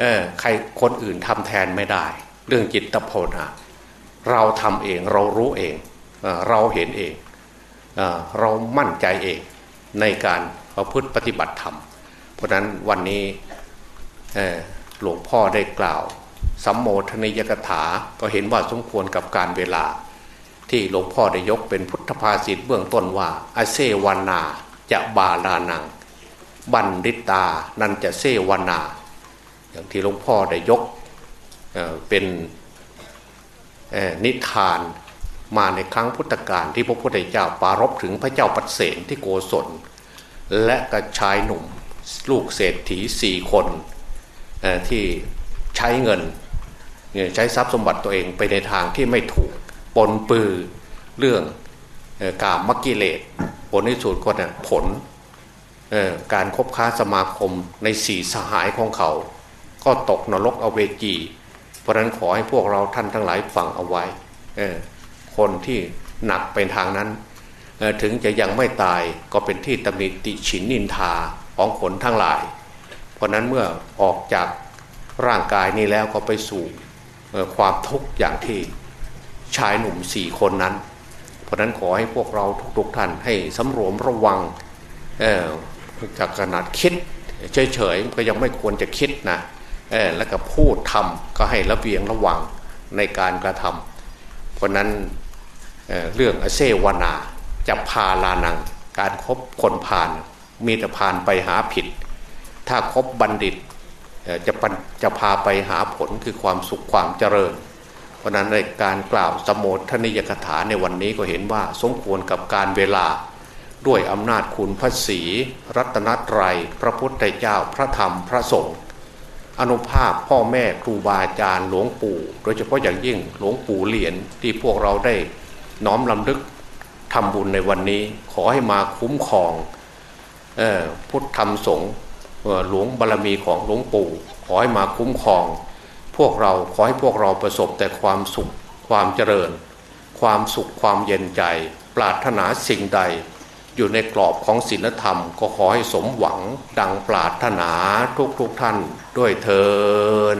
เออใครคนอื่นทำแทนไม่ได้ เรื่องจิตภาวนาเราทำเองเรารู้เองเออเราเห็นเองเออเรามั่นใจเองในการประพฤติปฏิบัติธรรม เพราะฉะนั้นวันนี้หลวงพ่อได้กล่าวสัมโมทนิยกถาก็เห็นว่าสมควรกับการเวลา ที่หลวงพ่อได้ยกเป็นพุทธภาษิตเบื้องต้นว่าอาเซวานาจะบาลานัง บันดิตานันจะเซวานา อย่างที่หลวงพ่อได้ยกเเป็นนิทานมาในครั้งพุทธกาลที่พระพุทธเจ้าปรารภถึงพระเจ้าปัสเสนที่โกศล และกระชายหนุ่มลูกเศรษฐีสี่คนที่ใช้เงินใช้ทรัพย์สมบัติตัวเองไปในทางที่ไม่ถูก ปนปือเรื่องออกามมกิเลสผลที่สุดก็เนี่ยผลการคบค้าสมาคมในสี่สหายของเขา ก็ตกนรกอเวจี เพราะนั้นขอให้พวกเราท่านทั้งหลายฟังเอาไว้ คนที่หนักไปทางนั้น ถึงจะยังไม่ตายก็เป็นที่ตำหนิติฉินนินทาของคนทั้งหลาย เพราะนั้นเมื่อออกจากร่างกายนี้แล้วก็ไปสู่ความทุกข์อย่างที่ ชายหนุ่มสี่คนนั้น เพราะนั้นขอให้พวกเราทุกๆท่านให้สำรวมระวังจากขนาดคิดเฉยๆก็ยังไม่ควรจะคิดนะแล้วก็พูดทำก็ให้ระเบียงระวังในการกระทำเพราะนั้นเเรื่องอเซวนาจะพาลานัง การครบคนพาลมีแต่พาลไปหาผิด ถ้าคบบัณฑิตจะจะพาไปหาผลคือความสุขความเจริญ ราะนั้นในการกล่าวสมโภชนิยกถาในวันนี้ก็เห็นว่าสมควรกับการเวลา ด้วยอำนาจคุณพระศรีรัตนตรัย พระพุทธเจ้าพระธรรมพระสงฆ์อนุภาพพ่อแม่ครูบาอาจารย์หลวงปู่ โดยเฉพาะอย่างยิ่งหลวงปู่เหรียญที่พวกเราได้น้อมลำลึกทำบุญในวันนี้ ขอให้มาคุ้มครองออพุทธธรรมสงฆ์หลวงบารรมีของหลวงปู่ ขอให้มาคุ้มครอง พวกเราขอให้พวกเราประสบแต่ความสุขความเจริญ ความสุขความเย็นใจ ปรารถนาสิ่งใด อยู่ในกรอบของศีลธรรม ก็ขอให้สมหวังดังปรารถนาทุกทุกๆท่านด้วยเทิน